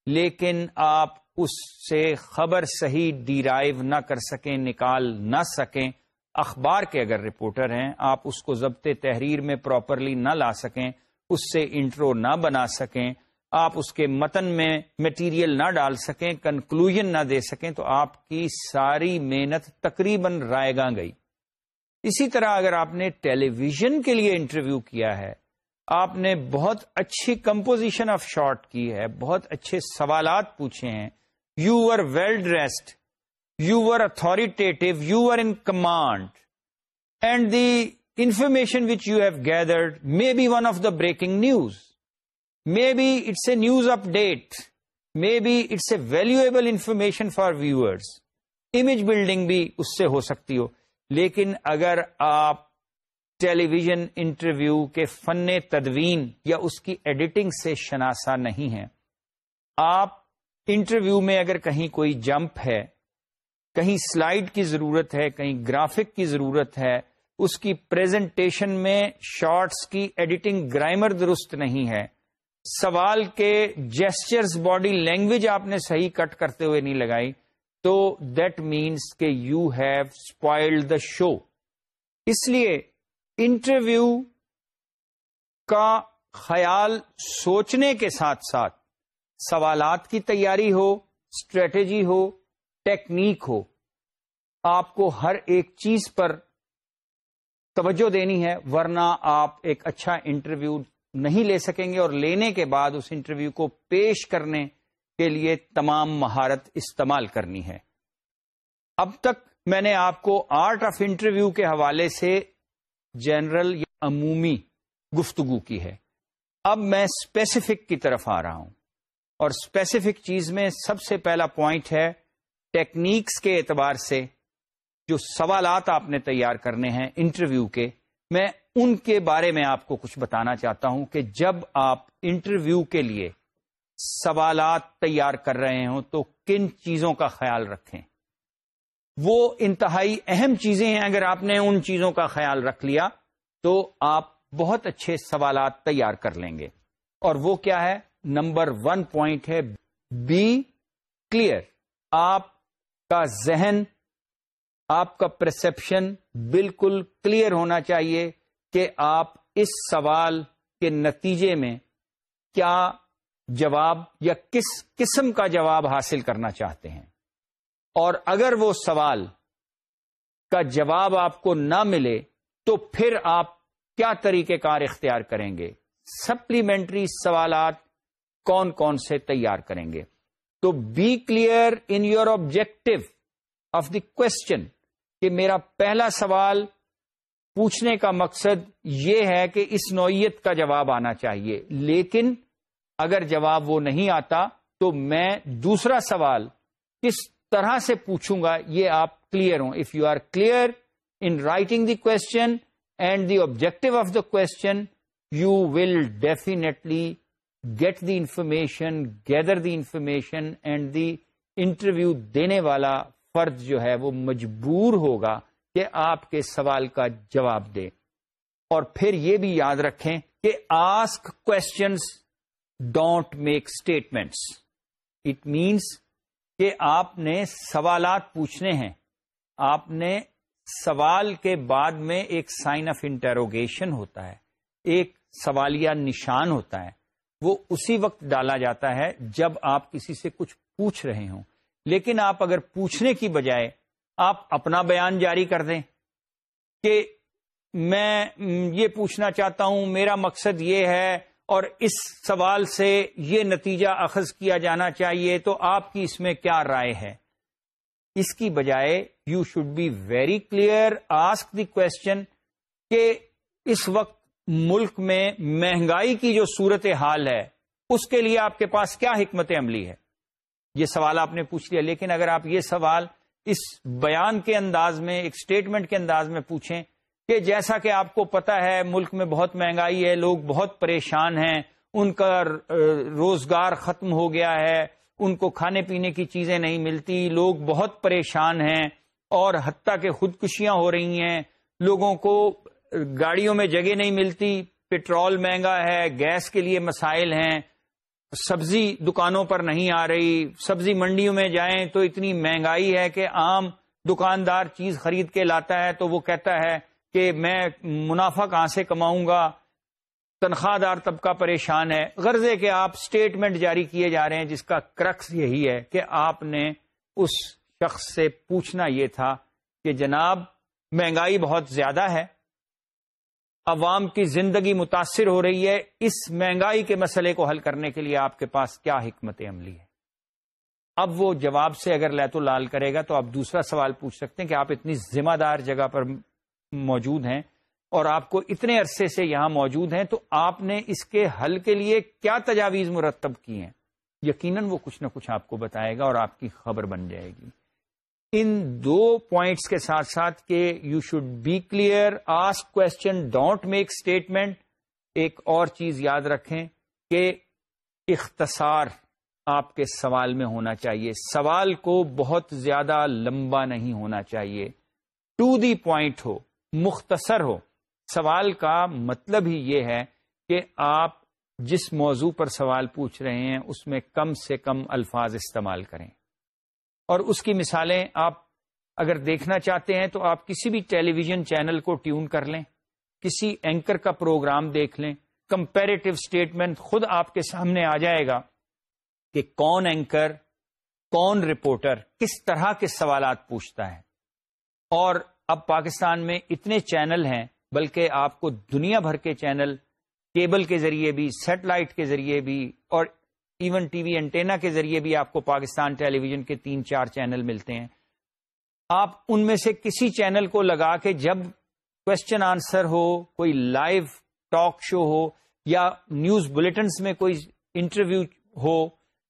لیکن آپ اس سے خبر صحیح ڈیرائیو نہ کر سکیں، نکال نہ سکیں۔ اخبار کے اگر رپورٹر ہیں، آپ اس کو ضبط تحریر میں پراپرلی نہ لا سکیں، اس سے انٹرو نہ بنا سکیں۔ آپ اس کے متن میں میٹیریل نہ ڈال سکیں، کنکلوژن نہ دے سکیں، تو آپ کی ساری محنت تقریباً رائے گاں گئی۔ اسی طرح اگر آپ نے ٹیلی ویژن کے لیے انٹرویو کیا ہے، آپ نے بہت اچھی کمپوزیشن آف شارٹ کی ہے، بہت اچھے سوالات پوچھے ہیں you are well dressed you are authoritative you are in command and the information which you have gathered maybe one of the breaking news maybe it's a news update maybe it's a valuable information for viewers image building بھی اس سے ہو سکتی ہو۔ لیکن اگر آپ ٹیلی vision interview کے فن تدوین یا اس کی ایڈیٹنگ سے شناسا نہیں ہیں، آپ انٹرویو میں اگر کہیں کوئی جمپ ہے، کہیں سلائڈ کی ضرورت ہے، کہیں گرافک کی ضرورت ہے، اس کی پریزنٹیشن میں شارٹس کی ایڈیٹنگ گرائمر درست نہیں ہے، سوال کے جیسچرز باڈی لینگویج آپ نے صحیح کٹ کرتے ہوئے نہیں لگائی تو دیٹ مینس کہ you have spoiled the show اس لیے انٹرویو کا خیال سوچنے کے ساتھ ساتھ سوالات کی تیاری ہو اسٹریٹجی ہو ٹیکنیک ہو، آپ کو ہر ایک چیز پر توجہ دینی ہے، ورنہ آپ ایک اچھا انٹرویو نہیں لے سکیں گے اور لینے کے بعد اس انٹرویو کو پیش کرنے کے لیے تمام مہارت استعمال کرنی ہے۔ اب تک میں نے آپ کو آرٹ آف انٹرویو کے حوالے سے جنرل یا عمومی گفتگو کی ہے۔ اب میں اسپیسیفک کی طرف آ رہا ہوں اور اسپیسیفک چیز میں سب سے پہلا پوائنٹ ہے ٹیکنیکس کے اعتبار سے جو سوالات آپ نے تیار کرنے ہیں انٹرویو کے۔ میں ان کے بارے میں آپ کو کچھ بتانا چاہتا ہوں کہ جب آپ انٹرویو کے لیے سوالات تیار کر رہے ہوں تو کن چیزوں کا خیال رکھیں؟ وہ انتہائی اہم چیزیں ہیں، اگر آپ نے ان چیزوں کا خیال رکھ لیا تو آپ بہت اچھے سوالات تیار کر لیں گے۔ اور وہ کیا ہے؟ نمبر ون پوائنٹ ہے، بی کلیئر۔ آپ کا ذہن، آپ کا پرسپشن بالکل کلیئر ہونا چاہیے کہ آپ اس سوال کے نتیجے میں کیا جواب یا کس قسم کا جواب حاصل کرنا چاہتے ہیں؟ اور اگر وہ سوال کا جواب آپ کو نہ ملے، تو پھر آپ کیا طریقہ کار اختیار کریں گے؟ سپلیمنٹری سوالات کون کون سے تیار کریں گے؟ تو be clear in your objective of the question کہ میرا پہلا سوال پوچھنے کا مقصد یہ ہے کہ اس نوعیت کا جواب آنا چاہیے، لیکن اگر جواب وہ نہیں آتا تو میں دوسرا سوال کس طرح سے پوچھوں گا یہ آپ کلیئر ہوں. If you are clear in writing the question and the objective of the question you will definitely get the information gather the information and the interview دینے والا فرد جو ہے وہ مجبور ہوگا کہ آپ کے سوال کا جواب دے. اور پھر یہ بھی یاد رکھیں کہ ask questions don't make statements it means کہ آپ نے سوالات پوچھنے ہیں. آپ نے سوال کے بعد میں ایک سائن آف انٹروگیشن ہوتا ہے. ایک سوالیہ نشان ہوتا ہے. وہ اسی وقت ڈالا جاتا ہے جب آپ کسی سے کچھ پوچھ رہے ہوں. لیکن آپ اگر پوچھنے کی بجائے آپ اپنا بیان جاری کر دیں کہ میں یہ پوچھنا چاہتا ہوں، میرا مقصد یہ ہے اور اس سوال سے یہ نتیجہ اخذ کیا جانا چاہیے تو آپ کی اس میں کیا رائے ہے؟ اس کی بجائے you should be very clear ask the question کہ اس وقت ملک میں مہنگائی کی جو صورت حال ہے، اس کے لیے آپ کے پاس کیا حکمت عملی ہے؟ یہ سوال آپ نے پوچھ لیا، لیکن اگر آپ یہ سوال اس بیان کے انداز میں، ایک اسٹیٹمنٹ کے انداز میں پوچھیں کہ جیسا کہ آپ کو پتا ہے، ملک میں بہت مہنگائی ہے، لوگ بہت پریشان ہیں، ان کا روزگار ختم ہو گیا ہے، ان کو کھانے پینے کی چیزیں نہیں ملتی، لوگ بہت پریشان ہیں اور حتیٰ کہ خودکشیاں ہو رہی ہیں۔ لوگوں کو گاڑیوں میں جگہ نہیں ملتی پٹرول مہنگا ہے، گیس کے لیے مسائل ہیں، سبزی دکانوں پر نہیں آ رہی، سبزی منڈیوں میں جائیں تو اتنی مہنگائی ہے کہ عام دکاندار چیز خرید کے لاتا ہے تو وہ کہتا ہے کہ میں منافع کہاں سے کماؤں گا؟ تنخواہ دار طبقہ پریشان ہے۔ غرضے کہ آپ اسٹیٹمنٹ جاری کیے جا رہے ہیں، جس کا کرکس یہی ہے کہ آپ نے اس شخص سے پوچھنا یہ تھا کہ جناب، مہنگائی بہت زیادہ ہے، عوام کی زندگی متاثر ہو رہی ہے، اس مہنگائی کے مسئلے کو حل کرنے کے لیے آپ کے پاس کیا حکمت عملی ہے؟ اب وہ جواب سے اگر لیتو لال کرے گا تو آپ دوسرا سوال پوچھ سکتے ہیں کہ آپ اتنی ذمہ دار جگہ پر موجود ہیں اور آپ کو اتنے عرصے سے یہاں موجود ہیں، تو آپ نے اس کے حل کے لیے کیا تجاویز مرتب کی ہیں؟ یقیناً وہ کچھ نہ کچھ آپ کو بتائے گا اور آپ کی خبر بن جائے گی۔ ان دو پوائنٹس کے ساتھ ساتھ کہ you should be clear ask question don't make statement ایک اور چیز یاد رکھیں کہ اختصار آپ کے سوال میں ہونا چاہیے۔ سوال کو بہت زیادہ لمبا نہیں ہونا چاہیے۔ ٹو دی پوائنٹ ہو۔ مختصر ہو۔ سوال کا مطلب ہی یہ ہے کہ آپ جس موضوع پر سوال پوچھ رہے ہیں، اس میں کم سے کم الفاظ استعمال کریں۔ اور اس کی مثالیں آپ اگر دیکھنا چاہتے ہیں تو آپ کسی بھی ٹیلی ویژن چینل کو ٹیون کر لیں، کسی اینکر کا پروگرام دیکھ لیں۔ کمپیریٹو اسٹیٹمنٹ خود آپ کے سامنے آ جائے گا کہ کون اینکر، کون رپورٹر کس طرح کے سوالات پوچھتا ہے۔ اور اب پاکستان میں اتنے چینل ہیں، بلکہ آپ کو دنیا بھر کے چینل، کیبل کے ذریعے بھی، سیٹلائٹ کے ذریعے بھی، اور ایون ٹی وی انٹینا کے ذریعے بھی آپ کو پاکستان ٹیلی ویژن کے تین چار چینل ملتے ہیں۔ آپ ان میں سے کسی چینل کو لگا کے جب کوشچن آنسر ہو، کوئی لائیو ٹاک شو ہو، یا نیوز بلٹنس میں کوئی انٹرویو ہو،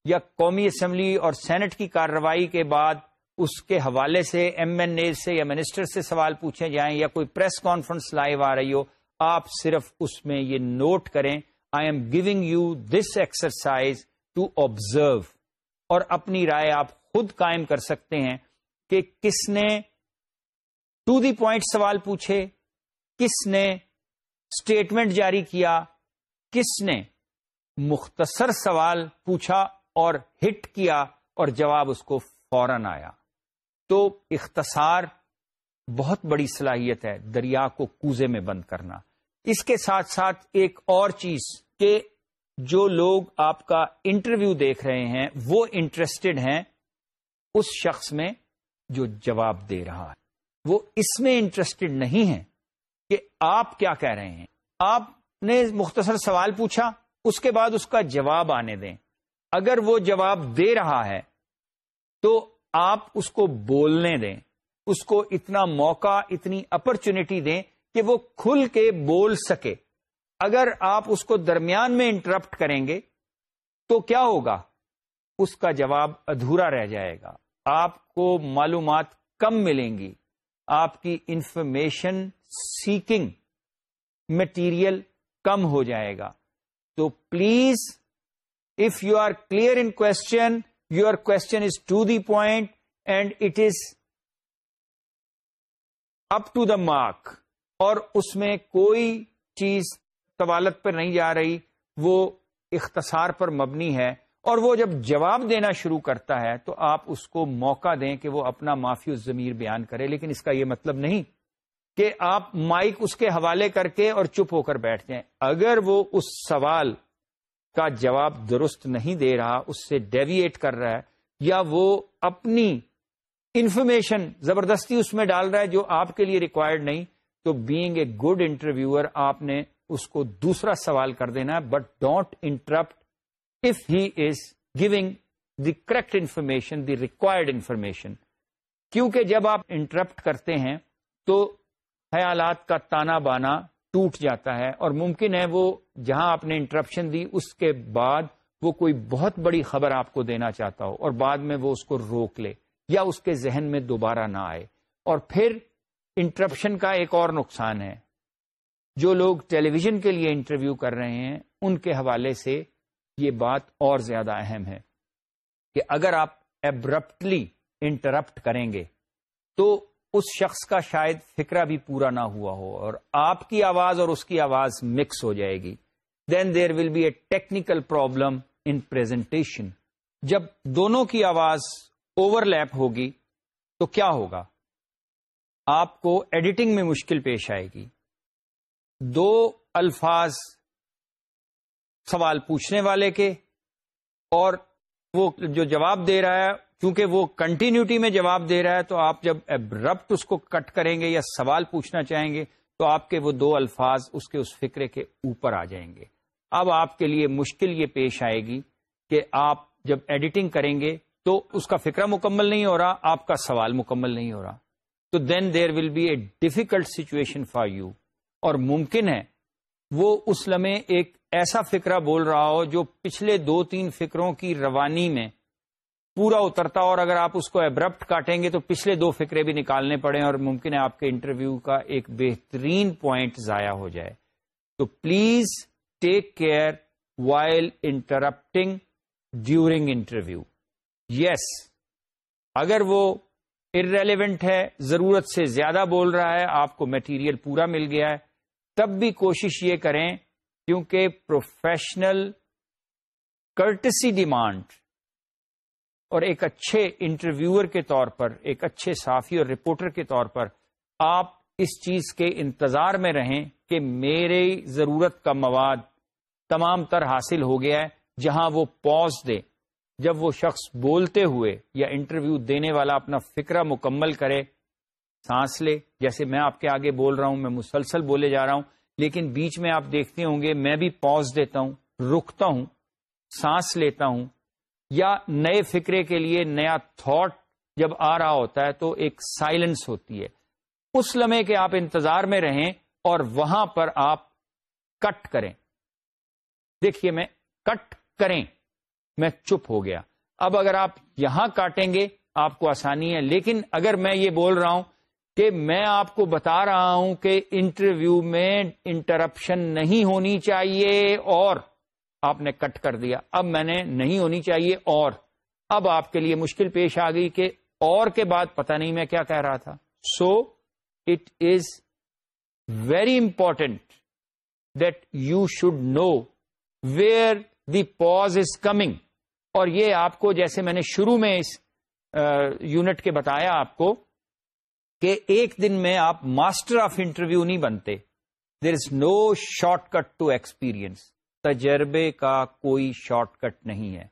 یا قومی اسمبلی اور سینٹ کی کارروائی کے بعد اس کے حوالے سے ایم این اے سے یا منسٹر سے سوال پوچھے جائیں یا کوئی پریس کانفرنس لائیو آ رہی ہو، آپ صرف اس میں یہ نوٹ کریں I'm giving you this exercise to observe اور اپنی رائے آپ خود قائم کر سکتے ہیں کہ کس نے ٹو دی پوائنٹ سوال پوچھے، کس نے اسٹیٹمنٹ جاری کیا، کس نے مختصر سوال پوچھا اور ہٹ کیا اور جواب اس کو فوراً آیا۔ تو اختصار بہت بڑی صلاحیت ہے دریا کو کوزے میں بند کرنا۔ اس کے ساتھ ساتھ ایک اور چیز کہ جو لوگ آپ کا انٹرویو دیکھ رہے ہیں، وہ انٹرسٹڈ ہیں اس شخص میں جو جواب دے رہا ہے۔ وہ اس میں انٹرسٹڈ نہیں ہے کہ آپ کیا کہہ رہے ہیں۔ آپ نے مختصر سوال پوچھا، اس کے بعد اس کا جواب آنے دیں۔ اگر وہ جواب دے رہا ہے تو آپ اس کو بولنے دیں، اس کو اتنا موقع، اتنی اپرچونٹی دیں کہ وہ کھل کے بول سکے۔ اگر آپ اس کو درمیان میں انٹرپٹ کریں گے تو کیا ہوگا؟ اس کا جواب ادھورا رہ جائے گا۔ آپ کو معلومات کم ملیں گی۔ آپ کی انفارمیشن سیکنگ مٹیریل کم ہو جائے گا۔ تو please if you are clear in question your question is to the point and it is up to the mark اور اس میں کوئی چیز طوالت پر نہیں جا رہی، وہ اختصار پر مبنی ہے اور وہ جب جواب دینا شروع کرتا ہے تو آپ اس کو موقع دیں کہ وہ اپنا معافی ضمیر بیان کرے، لیکن اس کا یہ مطلب نہیں کہ آپ مائک اس کے حوالے کر کے اور چپ ہو کر بیٹھ جائیں۔ اگر وہ اس سوال کا جواب درست نہیں دے رہا، اس سے ڈیویٹ کر رہا ہے، یا وہ اپنی انفارمیشن زبردستی اس میں ڈال رہا ہے جو آپ کے لیے ریکوائرڈ نہیں، تو بینگ اے گڈ انٹرویور آپ نے اس کو دوسرا سوال کر دینا ہے but don't interrupt if he is giving the correct information the required information کیونکہ جب آپ انٹرپٹ کرتے ہیں تو خیالات کا تانا بانا ٹوٹ جاتا ہے اور ممکن ہے وہ جہاں آپ نے انٹرپشن دی، اس کے بعد وہ کوئی بہت بڑی خبر آپ کو دینا چاہتا ہو اور بعد میں وہ اس کو روک لے یا اس کے ذہن میں دوبارہ نہ آئے۔ اور پھر انٹرپشن کا ایک اور نقصان ہے۔ جو لوگ ٹیلی ویژن کے لیے انٹرویو کر رہے ہیں، ان کے حوالے سے یہ بات اور زیادہ اہم ہے کہ اگر آپ ایبرپٹلی انٹرپٹ کریں گے تو اس شخص کا شاید فکرہ بھی پورا نہ ہوا ہو اور آپ کی آواز اور اس کی آواز مکس ہو جائے گی۔ Then there will be a technical problem in presentation جب دونوں کی آواز اوور لیپ ہوگی تو کیا ہوگا؟ آپ کو ایڈیٹنگ میں مشکل پیش آئے گی۔ دو الفاظ سوال پوچھنے والے کے اور وہ جو جواب دے رہا ہے کیونکہ وہ کنٹینیوٹی میں جواب دے رہا ہے، تو آپ جب ابرپٹ اس کو کٹ کریں گے یا سوال پوچھنا چاہیں گے، تو آپ کے وہ دو الفاظ اس کے اس فکرے کے اوپر آ جائیں گے۔ اب آپ کے لیے مشکل یہ پیش آئے گی کہ آپ جب ایڈیٹنگ کریں گے، تو اس کا فکرہ مکمل نہیں ہو رہا، آپ کا سوال مکمل نہیں ہو رہا۔ تو then there will be a difficult situation for you اور ممکن ہے وہ اس لمحے ایک ایسا فکرہ بول رہا ہو جو پچھلے دو تین فکروں کی روانی میں پورا اترتا اور اگر آپ اس کو ابرپٹ کاٹیں گے تو پچھلے دو فکرے بھی نکالنے پڑیں اور ممکن ہے آپ کے انٹرویو کا ایک بہترین پوائنٹ ضائع ہو جائے۔ تو please take care while interrupting during interview yes اگر وہ ارریلیونٹ ہے، ضرورت سے زیادہ بول رہا ہے، آپ کو میٹیریل پورا مل گیا ہے۔ تب بھی کوشش یہ کریں، کیونکہ پروفیشنل کرٹسی ڈیمانڈ اور ایک اچھے انٹرویور کے طور پر، ایک اچھے صافی اور رپورٹر کے طور پر آپ اس چیز کے انتظار میں رہیں کہ میری ضرورت کا مواد تمام تر حاصل ہو گیا ہے، جہاں وہ پوز دے۔ جب وہ شخص بولتے ہوئے یا انٹرویو دینے والا اپنا فکرہ مکمل کرے، سانس لے۔ جیسے میں آپ کے آگے بول رہا ہوں، میں مسلسل بولے جا رہا ہوں، لیکن بیچ میں آپ دیکھتے ہوں گے، میں بھی پوز دیتا ہوں، رکتا ہوں، سانس لیتا ہوں یا نئے فکرے کے لیے نیا تھاٹ جب آ رہا ہوتا ہے تو ایک سائلنس ہوتی ہے۔ اس لمحے کے آپ انتظار میں رہیں اور وہاں پر آپ کٹ کریں۔ دیکھیے میں کٹ کریں، میں چپ ہو گیا۔ اب اگر آپ یہاں کاٹیں گے، آپ کو آسانی ہے۔ لیکن اگر میں یہ بول رہا ہوں کہ میں آپ کو بتا رہا ہوں کہ انٹرویو میں انٹرپشن نہیں ہونی چاہیے اور آپ نے کٹ کر دیا۔ اب میں نے نہیں ہونی چاہیے اور۔ اب آپ کے لیے مشکل پیش آ گئی کہ اور کے بعد پتہ نہیں میں کیا کہہ رہا تھا۔ So it is very important that you should know where the pause is coming اور یہ آپ کو جیسے میں نے شروع میں اس یونٹ کے بتایا آپ کو کہ ایک دن میں آپ ماسٹر آف انٹرویو نہیں بنتے۔ There is no short cut to experience تجربے کا کوئی شارٹ کٹ نہیں ہے۔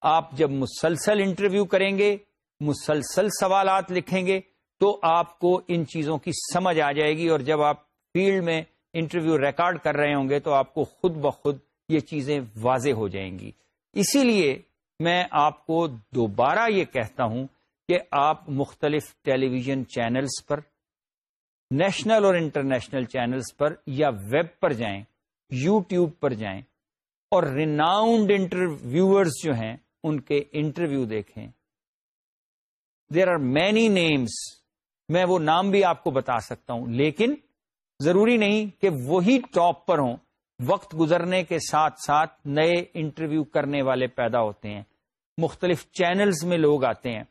آپ جب مسلسل انٹرویو کریں گے، مسلسل سوالات لکھیں گے، تو آپ کو ان چیزوں کی سمجھ آ جائے گی اور جب آپ فیلڈ میں انٹرویو ریکارڈ کر رہے ہوں گے تو آپ کو خود بخود یہ چیزیں واضح ہو جائیں گی۔ اسی لیے میں آپ کو دوبارہ یہ کہتا ہوں کہ آپ مختلف ٹیلی ویژن چینلز پر، نیشنل اور انٹرنیشنل چینلز پر یا ویب پر جائیں۔ یو ٹیوب پر جائیں اور ریناؤنڈ انٹرویوئرز جو ہیں ان کے انٹرویو دیکھیں۔ دیر آر مینی نیمس میں وہ نام بھی آپ کو بتا سکتا ہوں، لیکن ضروری نہیں کہ وہی ٹاپ پر ہوں۔ وقت گزرنے کے ساتھ ساتھ نئے انٹرویو کرنے والے پیدا ہوتے ہیں۔ مختلف چینلز میں لوگ آتے ہیں۔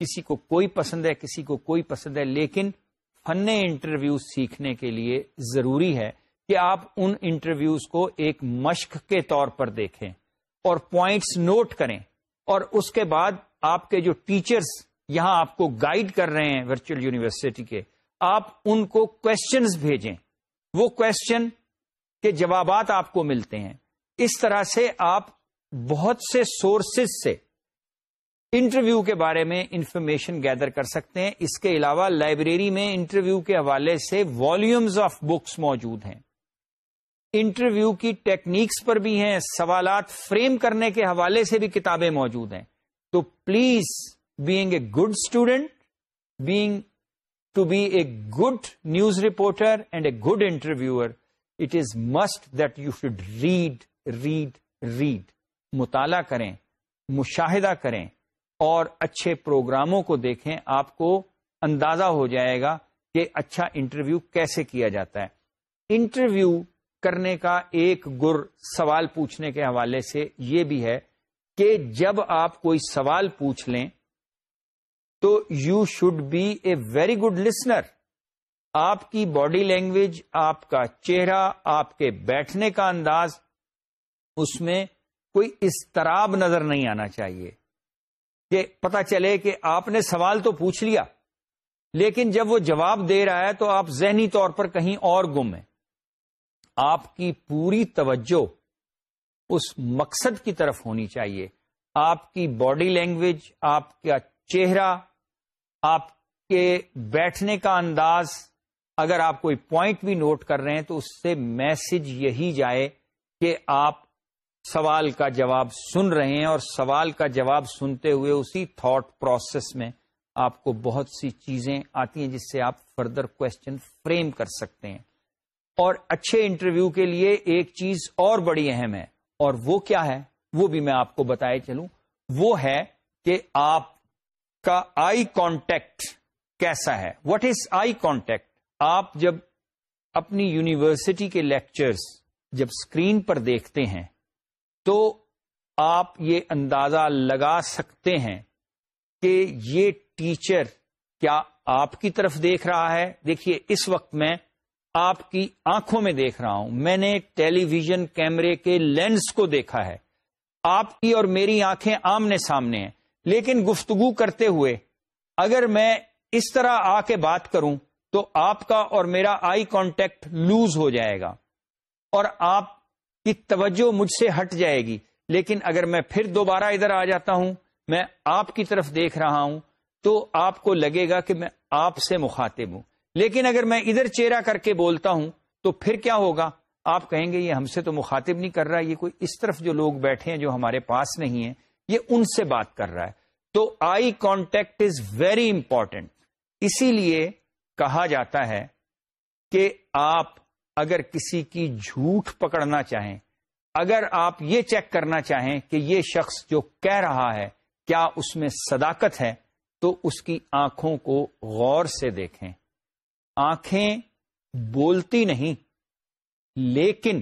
کسی کو کوئی پسند ہے، کسی کو کوئی پسند ہے، لیکن فن انٹرویو سیکھنے کے لیے ضروری ہے۔ کہ آپ ان انٹرویوز کو ایک مشق کے طور پر دیکھیں اور پوائنٹس نوٹ کریں اور اس کے بعد آپ کے جو ٹیچرز یہاں آپ کو گائیڈ کر رہے ہیں ورچوئل یونیورسٹی کے، آپ ان کو کوشچنز بھیجیں۔ وہ کوشچن کے جوابات آپ کو ملتے ہیں۔ اس طرح سے آپ بہت سے سورسز سے انٹرویو کے بارے میں انفارمیشن گیدر کر سکتے ہیں۔ اس کے علاوہ لائبریری میں انٹرویو کے حوالے سے والیومز آف بکس موجود ہیں۔ انٹرویو کی ٹیکنیکس پر بھی ہیں، سوالات فریم کرنے کے حوالے سے بھی کتابیں موجود ہیں۔ تو please being a good student being to be a good news reporter and a good interviewer it is must that you should read read read مطالعہ کریں، مشاہدہ کریں اور اچھے پروگراموں کو دیکھیں، آپ کو اندازہ ہو جائے گا کہ اچھا انٹرویو کیسے کیا جاتا ہے۔ انٹرویو کرنے کا ایک گر سوال پوچھنے کے حوالے سے یہ بھی ہے کہ جب آپ کوئی سوال پوچھ لیں تو you should be a very good listener آپ کی باڈی لینگویج آپ کا چہرہ، آپ کے بیٹھنے کا انداز، اس میں کوئی استراب نظر نہیں آنا چاہیے کہ پتا چلے کہ آپ نے سوال تو پوچھ لیا، لیکن جب وہ جواب دے رہا ہے تو آپ ذہنی طور پر کہیں اور گم ہیں۔ آپ کی پوری توجہ اس مقصد کی طرف ہونی چاہیے۔ آپ کی باڈی لینگویج، آپ کا چہرہ، آپ کے بیٹھنے کا انداز، اگر آپ کوئی پوائنٹ بھی نوٹ کر رہے ہیں تو اس سے میسج یہی جائے کہ آپ سوال کا جواب سن رہے ہیں اور سوال کا جواب سنتے ہوئے اسی تھاٹ پروسیس میں آپ کو بہت سی چیزیں آتی ہیں جس سے آپ فردر کوشچن فریم کر سکتے ہیں۔ اور اچھے انٹرویو کے لیے ایک چیز اور بڑی اہم ہے۔ اور وہ کیا ہے؟ وہ بھی میں آپ کو بتائے چلوں۔ وہ ہے کہ آپ کا آئی کانٹیکٹ کیسا ہے۔ واٹ از آئی کانٹیکٹ آپ جب اپنی یونیورسٹی کے لیکچرز جب اسکرین پر دیکھتے ہیں تو آپ یہ اندازہ لگا سکتے ہیں کہ یہ ٹیچر کیا آپ کی طرف دیکھ رہا ہے؟ دیکھیے، اس وقت میں آپ کی آنکھوں میں دیکھ رہا ہوں۔ میں نے ٹیلی ویژن کیمرے کے لینس کو دیکھا ہے۔ آپ کی اور میری آنکھیں آمنے سامنے ہیں۔ لیکن گفتگو کرتے ہوئے اگر میں اس طرح آ کے بات کروں تو آپ کا اور میرا آئی کانٹیکٹ لوز ہو جائے گا اور آپ کی توجہ مجھ سے ہٹ جائے گی۔ لیکن اگر میں پھر دوبارہ ادھر آ جاتا ہوں، میں آپ کی طرف دیکھ رہا ہوں تو آپ کو لگے گا کہ میں آپ سے مخاطب ہوں۔ لیکن اگر میں ادھر چہرہ کر کے بولتا ہوں تو پھر کیا ہوگا؟ آپ کہیں گے، یہ ہم سے تو مخاطب نہیں کر رہا، یہ کوئی اس طرف جو لوگ بیٹھے ہیں جو ہمارے پاس نہیں ہیں، یہ ان سے بات کر رہا ہے۔ تو eye contact is very important اسی لیے کہا جاتا ہے کہ آپ اگر کسی کی جھوٹ پکڑنا چاہیں، اگر آپ یہ چیک کرنا چاہیں کہ یہ شخص جو کہہ رہا ہے کیا اس میں صداقت ہے، تو اس کی آنکھوں کو غور سے دیکھیں۔ آنکھیں بولتی نہیں، لیکن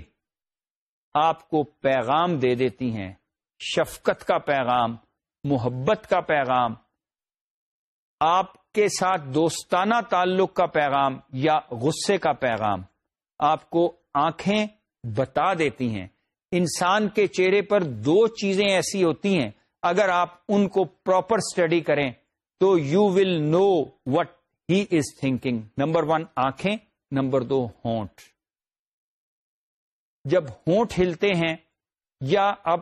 آپ کو پیغام دے دیتی ہیں۔ شفقت کا پیغام، محبت کا پیغام، آپ کے ساتھ دوستانہ تعلق کا پیغام یا غصے کا پیغام۔ آپ کو آنکھیں بتا دیتی ہیں۔ انسان کے چہرے پر دو چیزیں ایسی ہوتی ہیں۔ اگر آپ ان کو پراپر اسٹڈی کریں تو you will know what he is thinking number one آنکھیں نمبر دو ہونٹ جب ہونٹ ہلتے ہیں یا اب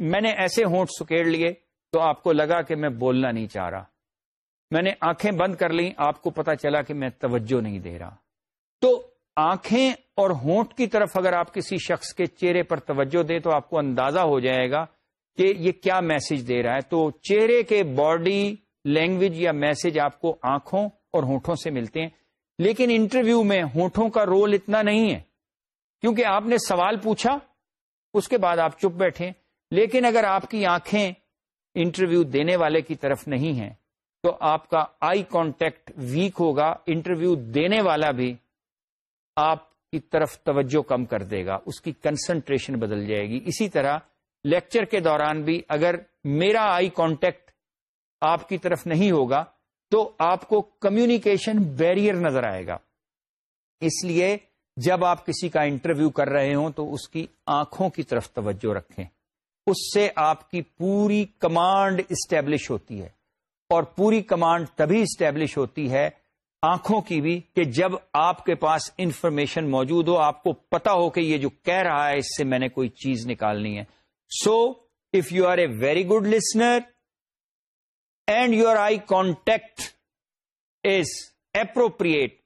میں نے ایسے ہونٹ سکیڑ لیے تو آپ کو لگا کہ میں بولنا نہیں چاہ رہا میں نے آنکھیں بند کر لی آپ کو پتا چلا کہ میں توجہ نہیں دے رہا تو آنکھیں اور ہونٹ کی طرف اگر آپ کسی شخص کے چہرے پر توجہ دیں تو آپ کو اندازہ ہو جائے گا کہ یہ کیا میسج دے رہا ہے تو چہرے کے باڈی لینگویج یا میسج آپ کو آنکھوں اور ہونٹوں سے ملتے ہیں۔ لیکن انٹرویو میں ہونٹوں کا رول اتنا نہیں ہے۔ کیونکہ آپ نے سوال پوچھا، اس کے بعد آپ چپ بیٹھے۔ لیکن اگر آپ کی آنکھیں انٹرویو دینے والے کی طرف نہیں ہیں، تو آپ کا آئی کانٹیکٹ ویک ہوگا، انٹرویو دینے والا بھی آپ کی طرف توجہ کم کر دے گا، اس کی کنسنٹریشن بدل جائے گی۔ اسی طرح لیکچر کے دوران بھی اگر میرا آئی کانٹیکٹ آپ کی طرف نہیں ہوگا تو آپ کو کمیونیکیشن بیریئر نظر آئے گا۔ اس لیے جب آپ کسی کا انٹرویو کر رہے ہوں تو اس کی آنکھوں کی طرف توجہ رکھیں۔ اس سے آپ کی پوری کمانڈ اسٹیبلش ہوتی ہے۔ اور پوری کمانڈ تبھی اسٹیبلش ہوتی ہے آنکھوں کی بھی کہ جب آپ کے پاس انفارمیشن موجود ہو، آپ کو پتا ہو کہ یہ جو کہہ رہا ہے، اس سے میں نے کوئی چیز نکالنی ہے۔ So if you are a very good listener and your eye contact is appropriate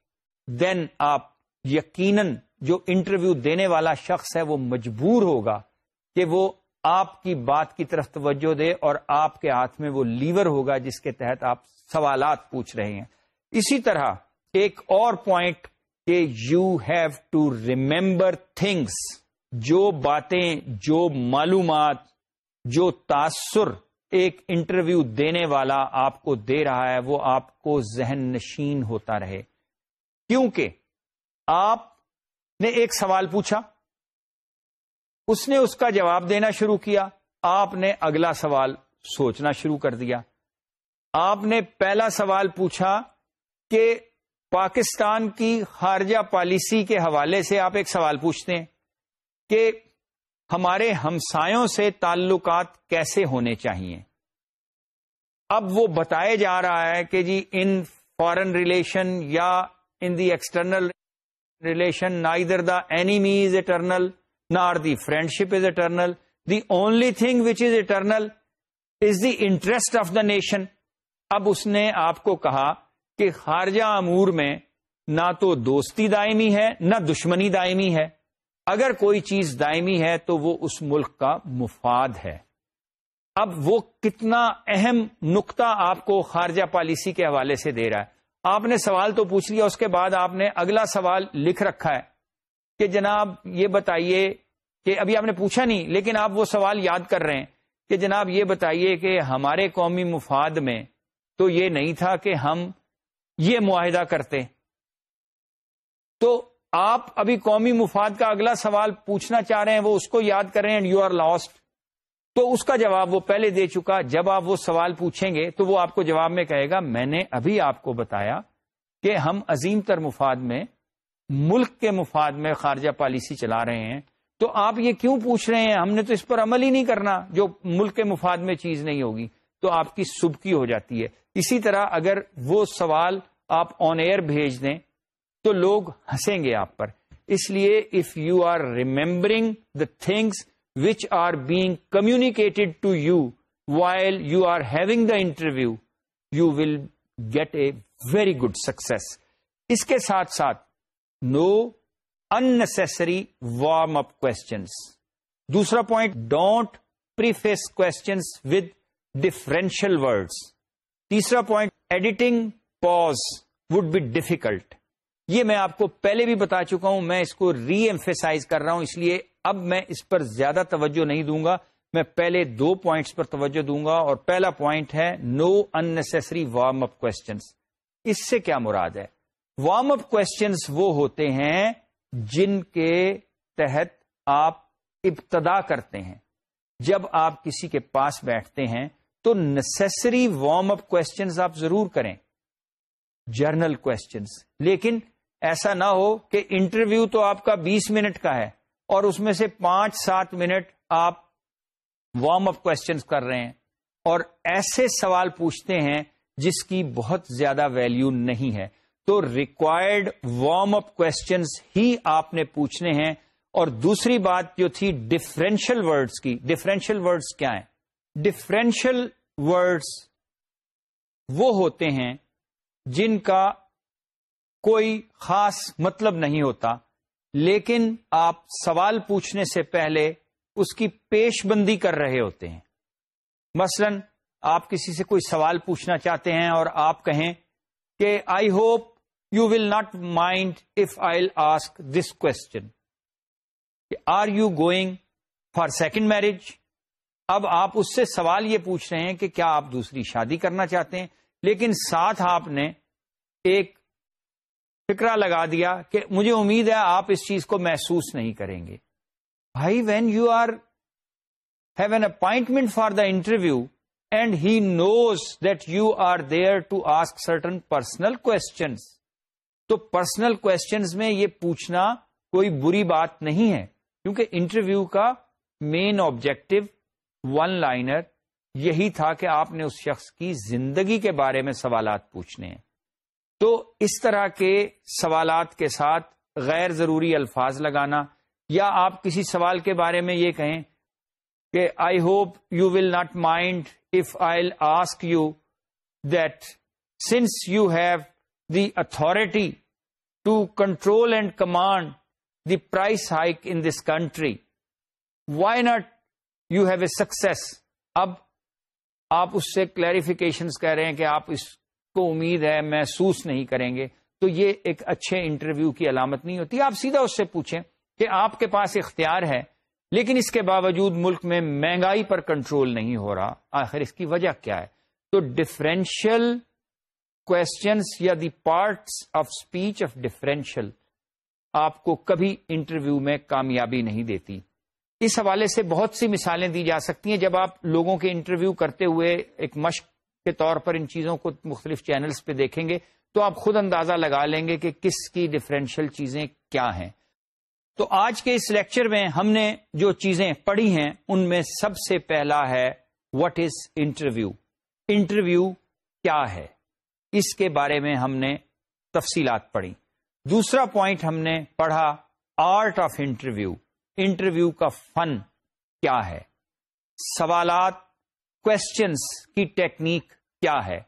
then آپ یقیناً جو انٹرویو دینے والا شخص ہے وہ مجبور ہوگا کہ وہ آپ کی بات کی طرف توجہ دے اور آپ کے ہاتھ میں وہ لیور ہوگا جس کے تحت آپ سوالات پوچھ رہے ہیں۔ اسی طرح ایک اور پوائنٹ کہ you have to remember things جو باتیں، جو معلومات، جو تاثر ایک انٹرویو دینے والا آپ کو دے رہا ہے، وہ آپ کو ذہن نشین ہوتا رہے۔ کیونکہ آپ نے ایک سوال پوچھا، اس نے اس کا جواب دینا شروع کیا، آپ نے اگلا سوال سوچنا شروع کر دیا۔ آپ نے پہلا سوال پوچھا کہ پاکستان کی خارجہ پالیسی کے حوالے سے آپ ایک سوال پوچھتے ہیں کہ ہمارے ہمسایوں سے تعلقات کیسے ہونے چاہیے اب وہ بتائے جا رہا ہے کہ جی ان فارن ریلیشن یا ان دی ایکسٹرنل ریلیشن نا ادھر دا enemy is eternal nor the friendship is eternal the only thing which is eternal is the interest of the nation اب اس نے آپ کو کہا کہ خارجہ امور میں نہ تو دوستی دائمی ہے، نہ دشمنی دائمی ہے۔ اگر کوئی چیز دائمی ہے تو وہ اس ملک کا مفاد ہے۔ اب وہ کتنا اہم نقطہ آپ کو خارجہ پالیسی کے حوالے سے دے رہا ہے۔ آپ نے سوال تو پوچھ لیا، اس کے بعد آپ نے اگلا سوال لکھ رکھا ہے کہ جناب یہ بتائیے کہ ابھی آپ نے پوچھا نہیں، لیکن آپ وہ سوال یاد کر رہے ہیں کہ جناب یہ بتائیے کہ ہمارے قومی مفاد میں تو یہ نہیں تھا کہ ہم یہ معاہدہ کرتے۔ تو آپ ابھی قومی مفاد کا اگلا سوال پوچھنا چاہ رہے ہیں، وہ اس کو یاد کر رہے ہیں یو آر لاسٹ تو اس کا جواب وہ پہلے دے چکا، جب آپ وہ سوال پوچھیں گے تو وہ آپ کو جواب میں کہے گا، میں نے ابھی آپ کو بتایا کہ ہم عظیم تر مفاد میں، ملک کے مفاد میں خارجہ پالیسی چلا رہے ہیں۔ تو آپ یہ کیوں پوچھ رہے ہیں؟ ہم نے تو اس پر عمل ہی نہیں کرنا، جو ملک کے مفاد میں چیز نہیں ہوگی۔ تو آپ کی سبکی ہو جاتی ہے۔ اسی طرح اگر وہ سوال آپ آن ایئر بھیج دیں تو لوگ ہنسیں گے آپ پر۔ اس لیے if you are remembering the things which are being communicated to you while you are having the interview you will get a very good success اس کے ساتھ ساتھ no unnecessary warm up questions دوسرا point don't preface questions with differential words تیسرا point editing pause would be difficult یہ میں آپ کو پہلے بھی بتا چکا ہوں، میں اس کو ری ایمفیسائز کر رہا ہوں، اس لیے اب میں اس پر زیادہ توجہ نہیں دوں گا۔ میں پہلے دو پوائنٹس پر توجہ دوں گا اور پہلا پوائنٹ ہے نو انسری وارم اپ کوشچنس اس سے کیا مراد ہے؟ وارم اپ کوشچنس وہ ہوتے ہیں جن کے تحت آپ ابتدا کرتے ہیں۔ جب آپ کسی کے پاس بیٹھتے ہیں تو نیسری وارم اپ کوشچنس آپ ضرور کریں۔ جرنل کوشچنس لیکن ایسا نہ ہو کہ انٹرویو تو آپ کا بیس منٹ کا ہے اور اس میں سے پانچ سات منٹ آپ وارم اپ کوشچنس کر رہے ہیں اور ایسے سوال پوچھتے ہیں جس کی بہت زیادہ ویلیو نہیں ہے۔ تو ریکوائرڈ وارم اپ کوشچنس ہی آپ نے پوچھنے ہیں۔ اور دوسری بات جو تھی ڈفرینشل ورڈس کی ڈفرینشل ورڈس کیا ہیں؟ ڈفرینشل ورڈس وہ ہوتے ہیں جن کا کوئی خاص مطلب نہیں ہوتا، لیکن آپ سوال پوچھنے سے پہلے اس کی پیش بندی کر رہے ہوتے ہیں۔ مثلا، آپ کسی سے کوئی سوال پوچھنا چاہتے ہیں اور آپ کہیں کہ I hope you will not mind if I ask this question are you going for second marriage? اب آپ اس سے سوال یہ پوچھ رہے ہیں کہ کیا آپ دوسری شادی کرنا چاہتے ہیں؟ لیکن ساتھ آپ نے ایک فکرہ لگا دیا کہ مجھے امید ہے آپ اس چیز کو محسوس نہیں کریں گے۔ بھائی when you are have an appointment for the interview and he knows that you are there to ask certain personal questions تو پرسنل کوشچنس میں یہ پوچھنا کوئی بری بات نہیں ہے، کیونکہ انٹرویو کا مین آبجیکٹو ون لائنر یہی تھا کہ آپ نے اس شخص کی زندگی کے بارے میں سوالات پوچھنے ہیں۔ تو اس طرح کے سوالات کے ساتھ غیر ضروری الفاظ لگانا یا آپ کسی سوال کے بارے میں یہ کہیں کہ I hope you will not mind if I ask you that since you have the authority to control and command the price hike in this country why not you have a success اب آپ اس سے clarification کہہ رہے ہیں کہ آپ اس کو امید ہے، محسوس نہیں کریں گے، تو یہ ایک اچھے انٹرویو کی علامت نہیں ہوتی۔ آپ سیدھا اس سے پوچھیں کہ آپ کے پاس اختیار ہے، لیکن اس کے باوجود ملک میں مہنگائی پر کنٹرول نہیں ہو رہا۔ آخر اس کی وجہ کیا ہے؟ تو ڈفرینشیل کوشچنس یا the parts of speech of differential آپ کو کبھی انٹرویو میں کامیابی نہیں دیتی۔ اس حوالے سے بہت سی مثالیں دی جا سکتی ہیں۔ جب آپ لوگوں کے انٹرویو کرتے ہوئے ایک مشق کے طور پر ان چیزوں کو مختلف چینلز پہ دیکھیں گے تو آپ خود اندازہ لگا لیں گے کہ کس کی ڈفرینشیل چیزیں کیا ہیں۔ تو آج کے اس لیکچر میں ہم نے جو چیزیں پڑھی ہیں، ان میں سب سے پہلا ہے وٹ از انٹرویو انٹرویو کیا ہے؟ اس کے بارے میں ہم نے تفصیلات پڑھی۔ دوسرا پوائنٹ ہم نے پڑھا آرٹ آف انٹرویو انٹرویو کا فن کیا ہے؟ سوالات کوشچنس کی ٹیکنیک کیا ہے۔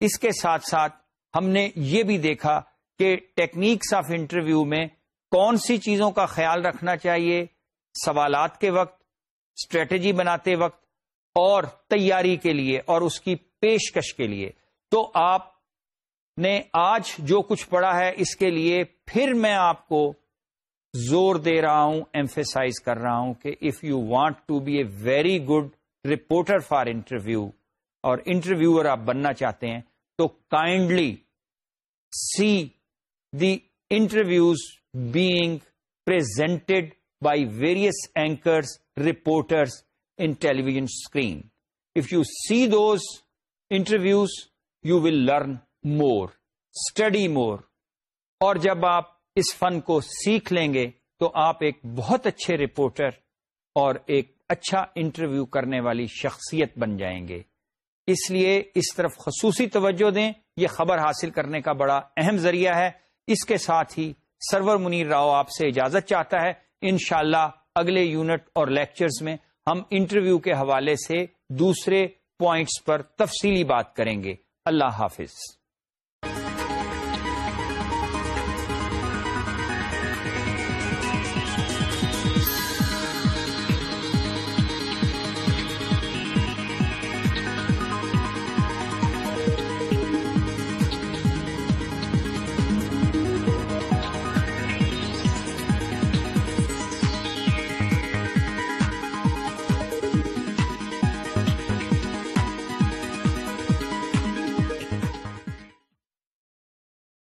اس کے ساتھ ساتھ ہم نے یہ بھی دیکھا کہ ٹیکنیکس آف انٹرویو میں کون سی چیزوں کا خیال رکھنا چاہیے۔ سوالات کے وقت اسٹریٹجی بناتے وقت اور تیاری کے لیے اور اس کی پیشکش کے لیے۔ تو آپ نے آج جو کچھ پڑھا ہے، اس کے لیے پھر میں آپ کو زور دے رہا ہوں ایمفیسائز کر رہا ہوں کہ if you want to be a very good reporter for interview اور انٹرویور آپ بننا چاہتے ہیں تو kindly see the interviews being presented by various anchors reporters in television screen if you see those interviews you will learn more study more اور جب آپ اس فن کو سیکھ لیں گے تو آپ ایک بہت اچھے رپورٹر اور ایک اچھا انٹرویو کرنے والی شخصیت بن جائیں گے۔ اس لیے اس طرف خصوصی توجہ دیں، یہ خبر حاصل کرنے کا بڑا اہم ذریعہ ہے۔ اس کے ساتھ ہی سرور منیر راؤ آپ سے اجازت چاہتا ہے۔ انشاءاللہ اگلے یونٹ اور لیکچرز میں ہم انٹرویو کے حوالے سے دوسرے پوائنٹس پر تفصیلی بات کریں گے۔ اللہ حافظ۔